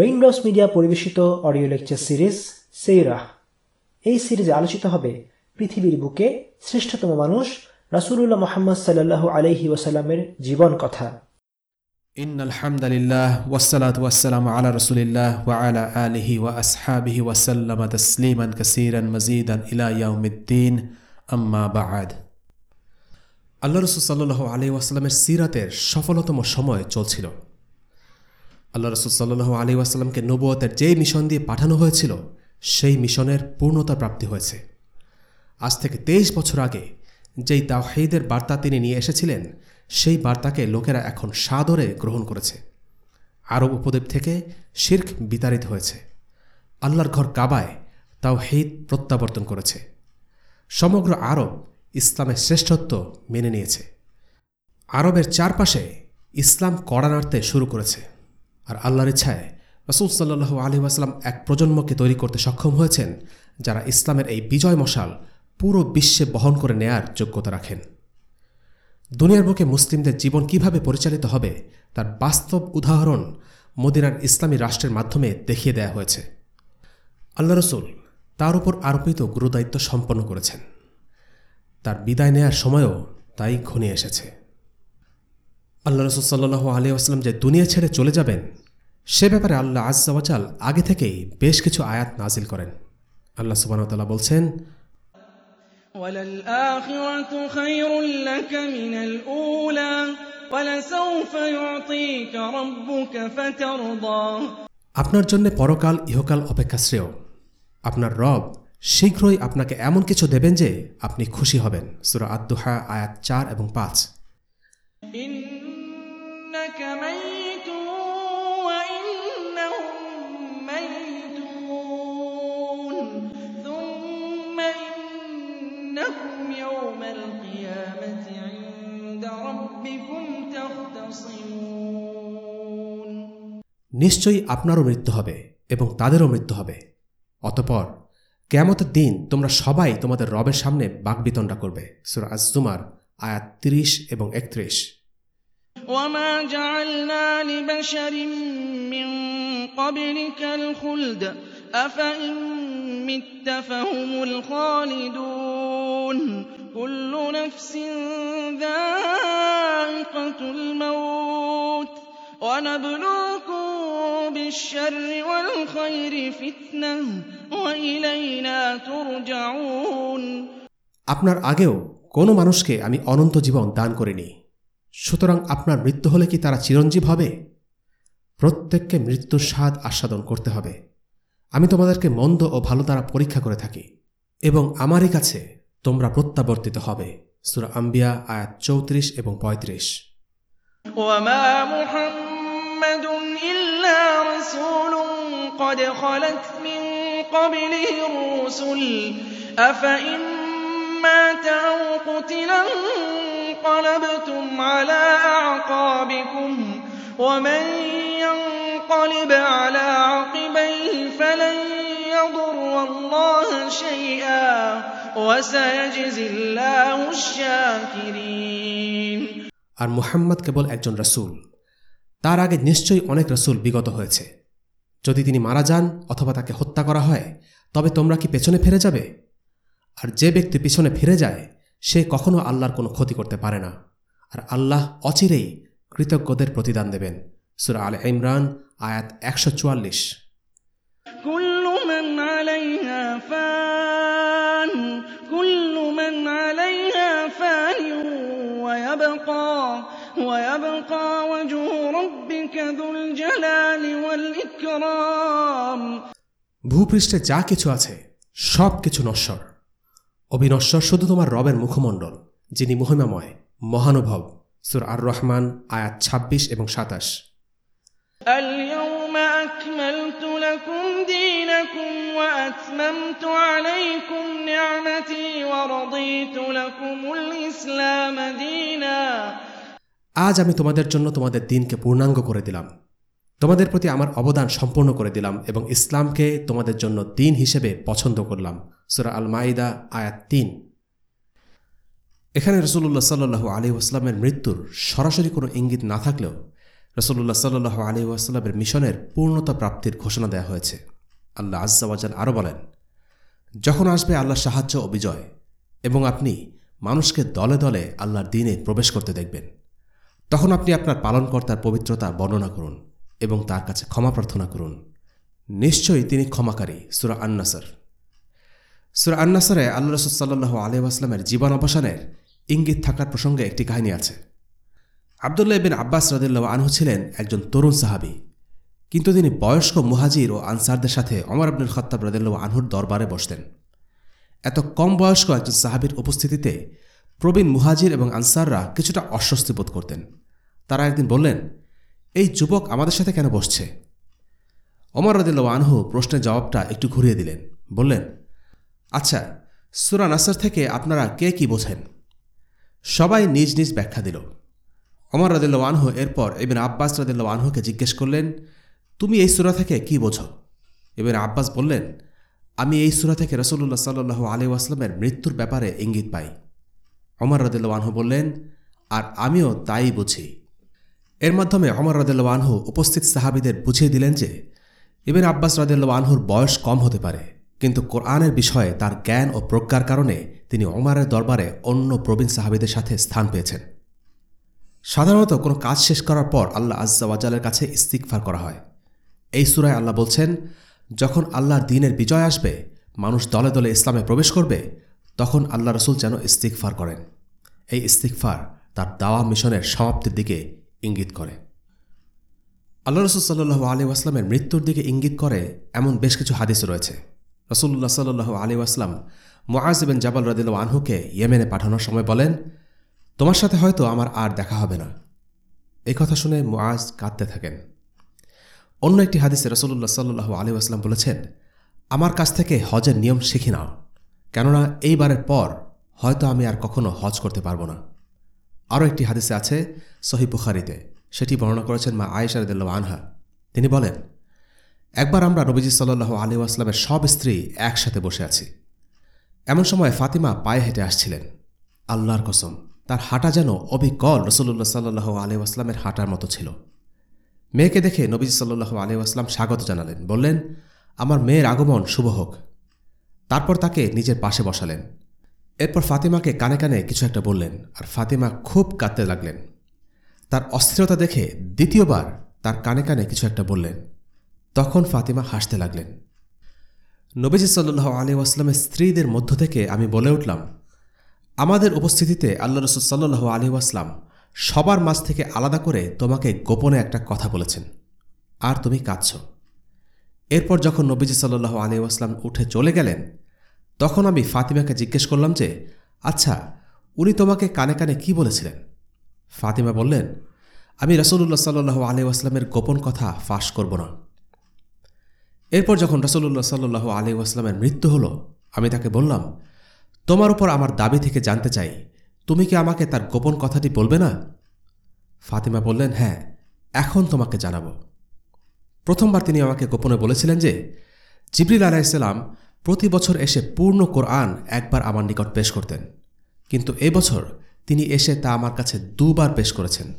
Raindrops media পরিবেশিত audio lecture series সেইরাহ এই সিরিজে আলোচিত হবে পৃথিবীর বুকে শ্রেষ্ঠতম মানুষ রাসুলুল্লাহ মোহাম্মদ সাল্লাহ আলহি ওয়াসাল্লামের জীবন কথা। ইন আলহামদুলিল্লাহ ওয়াসালাত ওয়াসালাম আলা রসুলিল্লাহ ওয়া আলা আলিহি ওয়া আসহাবিহি ওয়াসাল্লাম তসলিমান কাসিরান মজিদান ইলা ইয়াউমিদ্দিন। আম্মা বাআদ আল্লাহ রসুল সাল্লাহ আলি ওয়াসাল্লামের সিরাতের সফলতম সময় চলছিল। আল্লাহ রসুল সাল্লু আলি ওয়াসাল্লামকে নবুয়তের যেই মিশন দিয়ে পাঠানো হয়েছিল, সেই মিশনের পূর্ণতা প্রাপ্তি হয়েছে। আজ থেকে তেইশ বছর আগে যেই তাওহিদের বার্তা তিনি নিয়ে এসেছিলেন, সেই বার্তাকে লোকেরা এখন সাদরে গ্রহণ করেছে। আরব উপদ্বীপ থেকে শির্ক বিতাড়িত হয়েছে। আল্লাহর ঘর কাবায় তাওহিদ প্রত্যাবর্তন করেছে। সমগ্র আরব ইসলামের শ্রেষ্ঠত্ব মেনে নিয়েছে। আরবের চারপাশে ইসলাম কড়া নাড়তে শুরু করেছে। আর আল্লাহর ইচ্ছায় রসুল সাল্লু আলী আসলাম এক প্রজন্মকে তৈরি করতে সক্ষম হয়েছেন, যারা ইসলামের এই বিজয় মশাল পুরো বিশ্বে বহন করে নেয়ার যোগ্যতা রাখেন। দুনিয়ার বুকে মুসলিমদের জীবন কীভাবে পরিচালিত হবে, তার বাস্তব উদাহরণ মদিনার ইসলামী রাষ্ট্রের মাধ্যমে দেখিয়ে দেয়া হয়েছে। আল্লাহ রসুল তার উপর আরোপিত গুরুদায়িত্ব সম্পন্ন করেছেন। তার বিদায় নেয়ার সময়ও তাই ঘনিয়ে এসেছে। আল্লাহ রসুল্লাহ আলী আসলাম যে দুনিয়া ছেড়ে চলে যাবেন সে ব্যাপারে আল্লাহ আজাল আগে থেকেই বেশ কিছু আয়াত নাজিল করেন। আল্লাহ সুবাহতাল্লাহ বলছেন আপনার জন্য পরকাল ইহকাল অপেক্ষা শ্রেয়। আপনার রব শীঘ্রই আপনাকে এমন কিছু দেবেন যে আপনি খুশি হবেন। সুরা আদুহা আয়াত চার এবং পাঁচ। ربكم تختصمون নিশ্চয়ই আপনারও মৃত্যু হবে এবং তাদেরও মৃত্যু হবে অতপর কেমতের দিন তোমরা সবাই তোমাদের রবের সামনে বাকবিতণ্ডা করবে সুরা আজুমার আয়াত তিরিশ এবং একত্রিশ وما جعلنا لبشر من قبلك الخلد أفإن مت فهم الخالدون كل نفس ذائقة الموت ونبلوكم بالشر والخير فتنة وإلينا ترجعون আপনার আগেও কোনো মানুষকে আমি অনন্ত জীবন দান করিনি সুতরাং আপনার মৃত্যু হলে কি তারা চিরঞ্জীব হবে প্রত্যেককে মৃত্যুর স্বাদ আস্বাদন করতে হবে আমি তোমাদেরকে মন্দ ও ভালো দ্বারা পরীক্ষা করে থাকি এবং আমারই কাছে তোমরা প্রত্যাবর্তিত হবে সুরা আম্বিয়া আয়াত চৌত্রিশ এবং পঁয়ত্রিশ وما محمد إلا رسول قد خلت من قبله الرسل أفإن مات أو قتل انقلبتم على أعقابكم ومن ينقلب على عقبيه فلن يضر الله شيئا وسيجزي الله الشاكرين আর মুহাম্মদ কেবল একজন রসুল। তার আগে নিশ্চয়ই অনেক রসুল বিগত হয়েছে। যদি তিনি মারা যান অথবা তাকে হত্যা করা হয়, তবে তোমরা কি পেছনে ফিরে যাবে? আর যে ব্যক্তি পিছনে ফিরে যায়, সে কখনো আল্লাহর কোনো ক্ষতি করতে পারে না। আর আল্লাহ অচিরেই কৃতজ্ঞদের প্রতিদান দেবেন। সুরা আল ইমরান, আয়াত একশো চুয়াল্লিশ। ويبقى وجه ربك ذو الجلال والإكرام ভূপৃষ্ঠে যা কিছু আছে সব কিছু নশ্বর অবিনশ্বর শুধু তোমার রবের মুখমণ্ডল যিনি মহিমাময় মহানুভব সুর আর রহমান আয়াত ২৬ এবং সাতাশ اليوم أكملت لكم دينكم وأتممت عليكم نعمتي ورضيت لكم الإسلام دينا আজ আমি তোমাদের জন্য তোমাদের দিনকে পূর্ণাঙ্গ করে দিলাম। তোমাদের প্রতি আমার অবদান সম্পূর্ণ করে দিলাম এবং ইসলামকে তোমাদের জন্য দিন হিসেবে পছন্দ করলাম। সুরা আল মাইদা আয়াত তিন। এখানে রসুল্লাহ সাল্লু আলী আসলামের মৃত্যুর সরাসরি কোনো ইঙ্গিত না থাকলেও রসল্লাহ সাল্লু আলী ওয়াসাল্লামের মিশনের পূর্ণতা প্রাপ্তির ঘোষণা দেওয়া হয়েছে। আল্লাহ আজ্জাওয়াজাল আরও বলেন, যখন আসবে আল্লাহর সাহায্য ও বিজয় এবং আপনি মানুষকে দলে দলে আল্লাহর দিনে প্রবেশ করতে দেখবেন তখন আপনি আপনার পালনকর্তার পবিত্রতা বর্ণনা করুন এবং তার কাছে ক্ষমা প্রার্থনা করুন। নিশ্চয়ই তিনি ক্ষমাকারী। সুরা আন্নাসর। সুরা আন্নাসরে আল্লাহ রসুল সাল্লু আলহামের জীবন অবসানের ইঙ্গিত থাকার প্রসঙ্গে একটি কাহিনী আছে। আবদুল্লাহ বিন আব্বাস রদুল্লাহ আনহু ছিলেন একজন তরুণ সাহাবি। কিন্তু তিনি বয়স্ক মুহাজির ও আনসারদের সাথে অমর আব্দুল খত্তাব রদুল্লাহ আনহুর দরবারে বসতেন। এত কম বয়স্ক একজন সাহাবির উপস্থিতিতে প্রবীণ মুহাজির এবং আনসাররা কিছুটা অস্বস্তি বোধ করতেন। তারা একদিন বললেন, এই যুবক আমাদের সাথে কেন বসছে? অমর রদুল্লাহ আনহু প্রশ্নের জবাবটা একটু ঘুরিয়ে দিলেন, বললেন আচ্ছা সুরা নাসার থেকে আপনারা কে কি বোঝেন? সবাই নিজ নিজ ব্যাখ্যা দিল। অমর রদুল্লাহ আনহু এরপর এবেন আব্বাস রদুল্লাহ আনহুকে জিজ্ঞেস করলেন, তুমি এই সুরা থেকে কি বোঝো? এবার আব্বাস বললেন, আমি এই সুরা থেকে রসুল্লাহ সাল্লু আলী আসলামের মৃত্যুর ব্যাপারে ইঙ্গিত পাই। অমর রদুল্লাহ আনহু বললেন, আর আমিও তাই বুঝি। এর মাধ্যমে অমর রদুল্লাহ আনহু উপস্থিত সাহাবিদের বুঝিয়ে দিলেন যে, ইবেন আব্বাস রদুল্লাহ আনহুর বয়স কম হতে পারে, কিন্তু কোরআনের বিষয়ে তার জ্ঞান ও প্রজ্ঞার কারণে তিনি ওমারের দরবারে অন্য প্রবীণ সাহাবিদের সাথে স্থান পেয়েছেন। সাধারণত কোনো কাজ শেষ করার পর আল্লাহ আজ্জাওয়াজালের কাছে ইস্তিকফার করা হয়। এই সুরায় আল্লাহ বলছেন, যখন আল্লাহর দিনের বিজয় আসবে, মানুষ দলে দলে ইসলামে প্রবেশ করবে তখন আল্লাহ রসুল যেন ইস্তিকফার করেন। এই ইস্তিকফার তার দাওয়া মিশনের সমাপ্তির দিকে ইঙ্গিত করে। আল্লাহ রসুল সাল্লু আলী আসলামের মৃত্যুর দিকে ইঙ্গিত করে এমন বেশ কিছু হাদিস রয়েছে। রসুল্লাহ সাল্লু আলী আসলাম মোয়াজিবেন জাবাল রদিল আনহুকে ইয়েমেনে পাঠানোর সময় বলেন, তোমার সাথে হয়তো আমার আর দেখা হবে না। এই কথা শুনে মোয়াজ কাঁদতে থাকেন। অন্য একটি হাদিসে রসুল্লাহ সাল্লু আলী আসলাম বলেছেন, আমার কাছ থেকে হজের নিয়ম শিখি নাও। কেননা এইবারের পর হয়তো আমি আর কখনো হজ করতে পারব না। আরও একটি হাদিসে আছে সহি বুখারিতে, সেটি বর্ণনা করেছেন মা আয়েশা রদুল্লাহ আনহা। তিনি বলেন, একবার আমরা নবীজি সাল্লু আলী আসলামের সব স্ত্রী একসাথে বসে আছি। এমন সময় ফাতিমা পায়ে হেঁটে আসছিলেন। আল্লাহর কসম, তার হাঁটা যেন অবিকল রসুল্লাহ সাল্লু আলী আসলামের হাঁটার মতো ছিল। মেয়েকে দেখে নবীজি সাল্লু আলী আসলাম স্বাগত জানালেন। বললেন, আমার মেয়ের আগমন শুভ হোক। তারপর তাকে নিজের পাশে বসালেন। এরপর ফাতিমাকে কানে কানে কিছু একটা বললেন আর ফাতিমা খুব কাঁদতে লাগলেন। তার অস্থিরতা দেখে দ্বিতীয়বার তার কানে কানে কিছু একটা বললেন। তখন ফাতিমা হাসতে লাগলেন। নবীজি সাল্লু আলী আসলামের স্ত্রীদের মধ্য থেকে আমি বলে উঠলাম, আমাদের উপস্থিতিতে আল্লাহ রসুল সাল্লু আলী আসলাম সবার মাঝ থেকে আলাদা করে তোমাকে গোপনে একটা কথা বলেছেন। আর তুমি কাঁদছ। এরপর যখন নবীজি সাল্লু আলী আসলাম উঠে চলে গেলেন, তখন আমি ফাতিমাকে জিজ্ঞেস করলাম যে আচ্ছা উনি তোমাকে কানে কানে কি বলেছিলেন? ফাতিমা বললেন, আমি রসুল্লাহ সাল্লু আলী আসলামের গোপন কথা ফাঁস করব না। এরপর যখন রসুল্লাহ সাল্লু আলী আসলামের মৃত্যু হলো, আমি তাকে বললাম, তোমার উপর আমার দাবি থেকে জানতে চাই, তুমি কি আমাকে তার গোপন কথাটি বলবে না? ফাতিমা বললেন হ্যাঁ এখন তোমাকে জানাব। প্রথমবার তিনি আমাকে গোপনে বলেছিলেন যে, জিবরিল আলাইসাল্লাম প্রতি বছর এসে পূর্ণ কোরআন একবার আমার নিকট পেশ করতেন। কিন্তু এবছর তিনি এসে তা আমার কাছে দুবার পেশ করেছেন।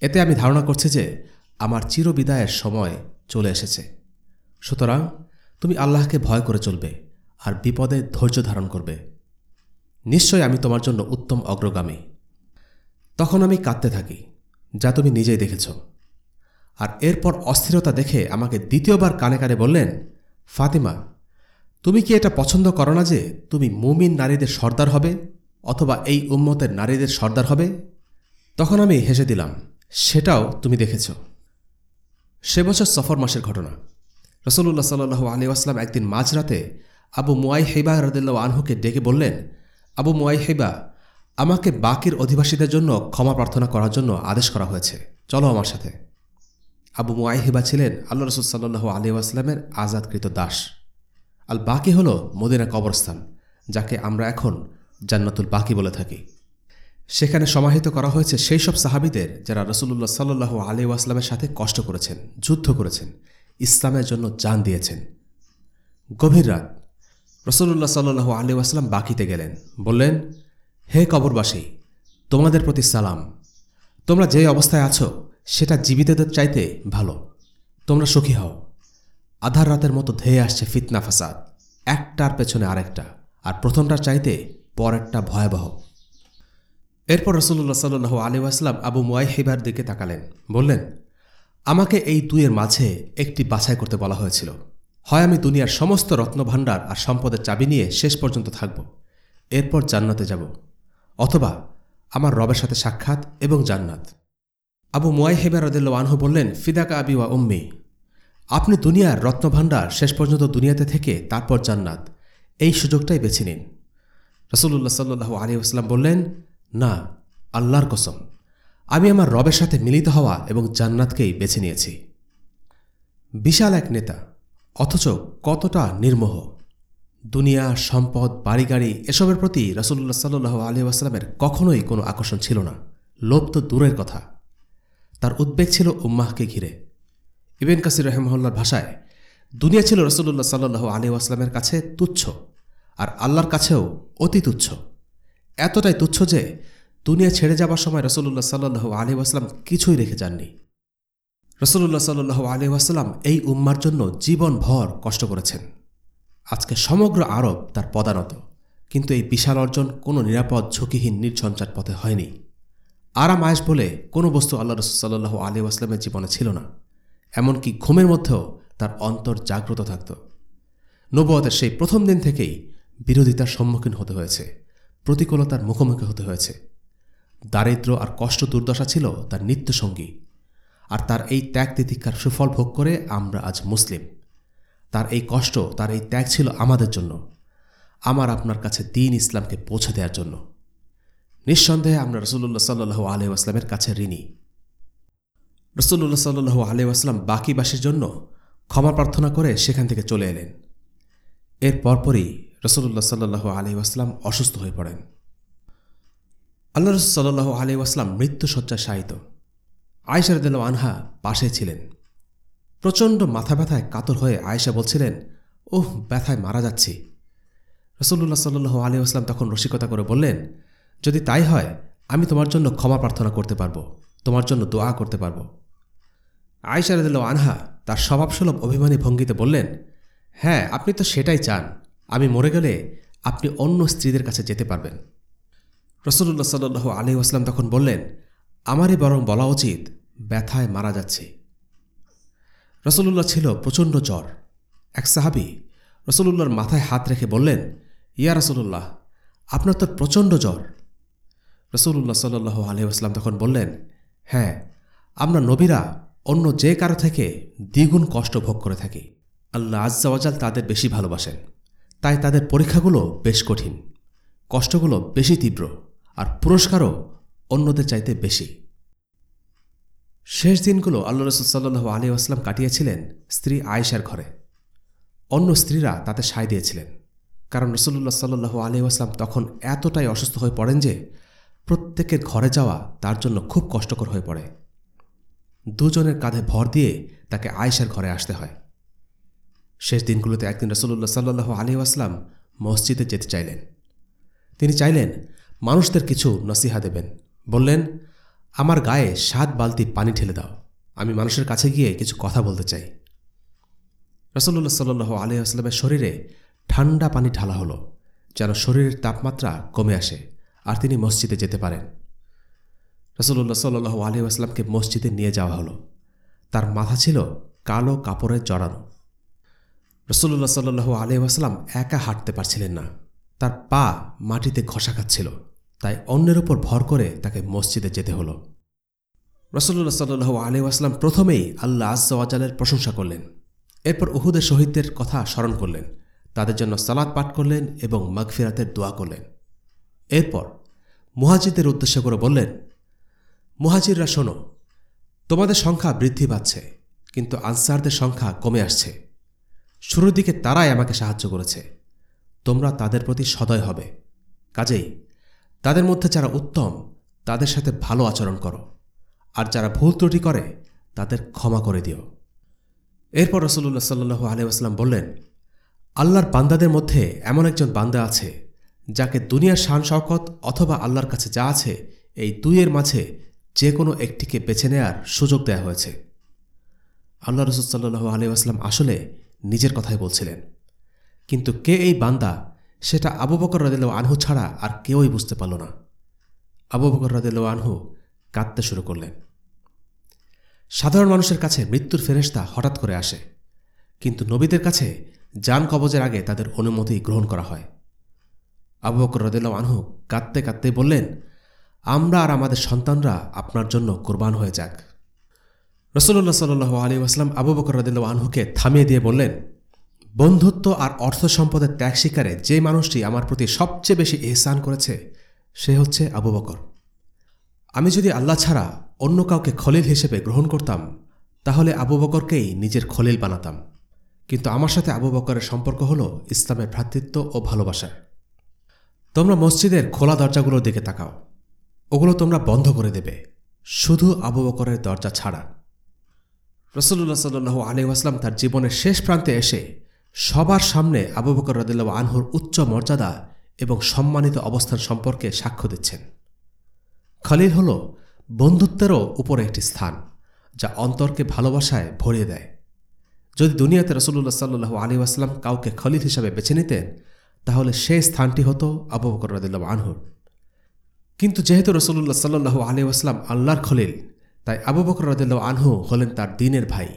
এতে আমি ধারণা করছি যে, আমার চিরবিদায়ের সময় চলে এসেছে। সুতরাং তুমি আল্লাহকে ভয় করে চলবে আর বিপদে ধৈর্য ধারণ করবে। নিশ্চয় আমি তোমার জন্য উত্তম অগ্রগামী। তখন আমি কাঁদতে থাকি, যা তুমি নিজেই দেখেছ। আর এরপর অস্থিরতা দেখে আমাকে দ্বিতীয়বার কানে কানে বললেন, ফাতিমা, তুমি কি এটা পছন্দ করো না যে তুমি মুমিন নারীদের সর্দার হবে অথবা এই উম্মতের নারীদের সর্দার হবে? তখন আমি হেসে দিলাম, সেটাও তুমি দেখেছ। সে বছর সফর মাসের ঘটনা। রসুল্লাহ সাল্লু আলী আসলাম একদিন মাঝরাতে আবু মুয়াই হেবা রদুল্লাহ আনহুকে ডেকে বললেন, আবু মুয়াই হেবা আমাকে বাকির অধিবাসীদের জন্য ক্ষমা প্রার্থনা করার জন্য আদেশ করা হয়েছে। চলো আমার সাথে। আবু মুয়াই ছিলেন আল্লাহ রসুল সাল্লু আলী আসলামের আজাদকৃত দাস। আল বাকি হল মদিনা কবরস্থান, যাকে আমরা এখন জান্নাতুল বাকি বলে থাকি। সেখানে সমাহিত করা হয়েছে সেই সব সাহাবিদের যারা রসুল্লাহ সাল্লু আলী আসলামের সাথে কষ্ট করেছেন, যুদ্ধ করেছেন, ইসলামের জন্য জান দিয়েছেন। গভীর রাত রসুল্লাহ সাল্লু আলী আসলাম বাকিতে গেলেন, বললেন, হে কবরবাসী, তোমাদের প্রতি সালাম। তোমরা যে অবস্থায় আছো সেটা জীবিতদের চাইতে ভালো। তোমরা সুখী হও। আধার রাতের মতো ধেয়ে আসছে ফিতনা ফাসাদ। একটার পেছনে আরেকটা। আর প্রথমটার চাইতে পরেরটা ভয়াবহ। এরপর রসুল্লাহ সাল্লু আলী আসলাম আবু মুয়াইহিবার দিকে তাকালেন। বললেন, আমাকে এই দুইয়ের মাঝে একটি বাছাই করতে বলা হয়েছিল। হয় আমি দুনিয়ার সমস্ত রত্নভাণ্ডার আর সম্পদের চাবি নিয়ে শেষ পর্যন্ত থাকব। এরপর জান্নাতে যাব। অথবা আমার রবের সাথে সাক্ষাৎ এবং জান্নাত। আবু মুয়াইহেবা রদেল্ল আনহু বললেন, ফিদাকা আবি ওয়া উম্মি। আপনি দুনিয়ার রত্নভাণ্ডার শেষ পর্যন্ত দুনিয়াতে থেকে তারপর জান্নাত। এই সুযোগটাই বেছে নিন। রসুল্লাহ সাল্লু আলী আসলাম বললেন, না, আল্লাহর কসম। আমি আমার রবের সাথে মিলিত হওয়া এবং জান্নাতকেই বেছে নিয়েছি। বিশাল এক নেতা, অথচ কতটা নির্মোহ। দুনিয়া, সম্পদ বাড়ি গাড়ি এসবের প্রতি রসুল্লাহ সাল্লু আলী আসলামের কখনোই কোনো আকর্ষণ ছিল না। লোভ তো দূরের কথা। তার উদ্বেগ ছিল উম্মাহকে ঘিরে। ইবেন কাসির রহমল্লার ভাষায়, দুনিয়া ছিল রসুল্লাহ সাল্লু আলী আসলামের কাছে তুচ্ছ আর আল্লাহর কাছেও অতি তুচ্ছ। এতটাই তুচ্ছ যে দুনিয়া ছেড়ে যাবার সময় রসুল্লাহ সাল্লু আলী আসলাম কিছুই রেখে যাননি। রসুল্লাহ সাল্লু আলী আসলাম এই উম্মার জন্য জীবন ভর কষ্ট করেছেন। আজকে সমগ্র আরব তার পদানত, কিন্তু এই বিশাল অর্জন কোনো নিরাপদ, ঝুঁকিহীন, নির্ঝঞ্ঝাট পথে হয়নি। আরাম আয়েস বলে কোনো বস্তু আল্লাহ রসুল্লাহ আলী আসলামের জীবনে ছিল না। এমনকি ঘুমের মধ্যেও তার অন্তর জাগ্রত থাকত। নবতের সেই প্রথম দিন থেকেই বিরোধিতার সম্মুখীন হতে হয়েছে, প্রতিকূলতার মুখোমুখি হতে হয়েছে। দারিদ্র আর কষ্ট দুর্দশা ছিল তার নিত্যসঙ্গী। আর তার এই ত্যাগ তিতিক্ষার সুফল ভোগ করে আমরা আজ মুসলিম। তার এই কষ্ট, তার এই ত্যাগ ছিল আমাদের জন্য, আমার আপনার কাছে দিন ইসলামকে পৌঁছে দেওয়ার জন্য। নিঃসন্দেহে আমরা রসুল্লাহ সাল্লু আলহ আসলামের কাছে ঋণী। রসুল্লাহ সাল্লু আলহ আসলাম বাকিবাসীর জন্য ক্ষমা প্রার্থনা করে সেখান থেকে চলে এলেন। এর পরপরই রসুল্লাহ সাল্লু আলহি আসলাম অসুস্থ হয়ে পড়েন। আল্লাহ রসুল সাল্লু আলহি আসলাম মৃত্যুসজ্জায় শায়িত। আয়সারদুল্ল আনহা পাশে ছিলেন। প্রচণ্ড মাথা ব্যথায় কাতর হয়ে আয়েশা বলছিলেন, ওহ, ব্যথায় মারা যাচ্ছি। রসুল্লাহ সাল্লু আলী আসলাম তখন রসিকতা করে বললেন যদি তাই হয়, আমি তোমার জন্য ক্ষমা প্রার্থনা করতে পারব, তোমার জন্য দোয়া করতে পারব। আয়েশা রদিল আনহা তার স্বভাবসুলভ অভিমানী ভঙ্গিতে বললেন হ্যাঁ আপনি তো সেটাই চান। আমি মরে গেলে আপনি অন্য স্ত্রীদের কাছে যেতে পারবেন। রসুল্লাহ সাল্লু আলী আসলাম তখন বললেন আমারই বরং বলা উচিত, ব্যথায় মারা যাচ্ছে। রসুল্লাহ ছিল প্রচণ্ড জ্বর। এক সাহাবি রসুল্লাহর মাথায় হাত রেখে বললেন, ইয়া রসুল্লাহ আপনার তো প্রচণ্ড জ্বর। রসুল্লাহ সাল্লু আলহিহাস্লাম তখন বললেন হ্যাঁ আমরা নবীরা অন্য যে কারও থেকে দ্বিগুণ কষ্ট ভোগ করে থাকি। আল্লাহ আজ্জাওয়াজাল তাদের বেশি ভালোবাসেন। তাই তাদের পরীক্ষাগুলো বেশ কঠিন। কষ্টগুলো বেশি তীব্র আর পুরস্কারও অন্যদের চাইতে বেশি। শেষ দিনগুলো আল্লাহ রসুল সাল্লু আলী আসলাম কাটিয়েছিলেন স্ত্রী আয়েশার ঘরে। অন্য স্ত্রীরা তাতে সায় দিয়েছিলেন। কারণ রসুল্লাহ সাল্লু আলী আসলাম তখন এতটাই অসুস্থ হয়ে পড়েন যে প্রত্যেকের ঘরে যাওয়া তার জন্য খুব কষ্টকর হয়ে পড়ে। দুজনের কাঁধে ভর দিয়ে তাকে আয়েশার ঘরে আসতে হয়। শেষ দিনগুলোতে একদিন রসুল্লাহ সাল্লু আলী আসলাম মসজিদে যেতে চাইলেন। তিনি চাইলেন, মানুষদের কিছু নসিহা দেবেন। বললেন, আমার গায়ে সাত বালতি পানি ঢেলে দাও। আমি মানুষের কাছে গিয়ে কিছু কথা বলতে চাই। রসল্লা সাল্লু আলিয়াস্লামের শরীরে ঠান্ডা পানি ঢালা হলো, যেন শরীরের তাপমাত্রা কমে আসে। আর তিনি মসজিদে যেতে পারেন। রসল্লা সাল্লু আলিয়াস্লামকে মসজিদে নিয়ে যাওয়া হলো। তার মাথা ছিল কালো কাপড়ে জড়ানো। রসল্লা সাল্লু আলিয়াস্লাম একা হাঁটতে পারছিলেন না। তার পা মাটিতে ঘষা খাচ্ছিল। তাই অন্যের ওপর ভর করে তাকে মসজিদে যেতে হলো। রসল্লা সাল্লু আলী আসলাম প্রথমেই আল্লাহ আজ্জাওয়াজালের প্রশংসা করলেন। এরপর উহুদের শহীদদের কথা স্মরণ করলেন। তাদের জন্য সালাদ পাঠ করলেন এবং মাগফিরাতের দোয়া করলেন। এরপর মুহাজিদের উদ্দেশ্য করে বললেন, মুহাজিররা শোনো, তোমাদের সংখ্যা বৃদ্ধি পাচ্ছে, কিন্তু আনসারদের সংখ্যা কমে আসছে। শুরুর দিকে তারাই আমাকে সাহায্য করেছে। তোমরা তাদের প্রতি সদয় হবে। কাজেই তাদের মধ্যে যারা উত্তম, তাদের সাথে ভালো আচরণ করো। আর যারা ভুল ত্রুটি করে, তাদের ক্ষমা করে দিও। এরপর রসুল্লাহ সাল্লু আলিউসলাম বললেন, আল্লাহর বান্দাদের মধ্যে এমন একজন বান্দা আছে যাকে দুনিয়ার শান শওকত অথবা আল্লাহর কাছে যা আছে, এই দুইয়ের মাঝে যে কোনো একটিকে বেছে নেয়ার সুযোগ দেয়া হয়েছে। আল্লাহ রসুল সাল্লু আলিউসলাম আসলে নিজের কথাই বলছিলেন। কিন্তু কে এই বান্দা, সেটা আবু বকর রদিল আনহু ছাড়া আর কেউই বুঝতে পারল না। আবু বকর রদিল আনহু কাঁদতে শুরু করলেন। সাধারণ মানুষের কাছে মৃত্যুর ফেরেস্তা হঠাৎ করে আসে। কিন্তু নবীদের কাছে যান কবজের আগে তাদের অনুমতি গ্রহণ করা হয়। আবু বকর রদিল্লা আনহু কাঁদতে কাঁদতে বললেন, আমরা আর আমাদের সন্তানরা আপনার জন্য কোরবান হয়ে যাক। রসুল্লাহ সাল্লু আলী আসলাম আবু বকর রদিল্লা আনহুকে থামিয়ে দিয়ে বললেন, বন্ধুত্ব আর অর্থ সম্পদের ত্যাগ শিকারে যে মানুষটি আমার প্রতি সবচেয়ে বেশি এহসান করেছে, সে হচ্ছে আবু বকর। আমি যদি আল্লাহ ছাড়া অন্য কাউকে খলিল হিসেবে গ্রহণ করতাম, তাহলে আবু বকরকেই নিজের খলিল বানাতাম। কিন্তু আমার সাথে আবু বকরের সম্পর্ক হল ইসলামের ভ্রাতৃত্ব ও ভালোবাসার। তোমরা মসজিদের খোলা দরজাগুলোর দিকে তাকাও। ওগুলো তোমরা বন্ধ করে দেবে। শুধু আবু বকরের দরজা ছাড়া। রসুল্লাহ সাল্লু আলী আসলাম তার জীবনের শেষ প্রান্তে এসে সবার সামনে আবু বকর রদুল্লাহ আনহুর উচ্চ মর্যাদা এবং সম্মানিত অবস্থান সম্পর্কে সাক্ষ্য দিচ্ছেন। খলিল হল বন্ধুত্বেরও উপরে একটি স্থান, যা অন্তরকে ভালোবাসায় ভরিয়ে দেয়। যদি দুনিয়াতে রসুল্লাহ সাল্লু আলী আসলাম কাউকে খলিল হিসাবে বেছে নিতেন তাহলে সেই স্থানটি হতো আবু বকর রদুল্লাহ আনহুর। কিন্তু যেহেতু রসুল্লাহ সাল্লু আলী আসলাম আল্লাহর খলিল, তাই আবু বকর রদুল্লাহ আনহু হলেন তার দিনের ভাই,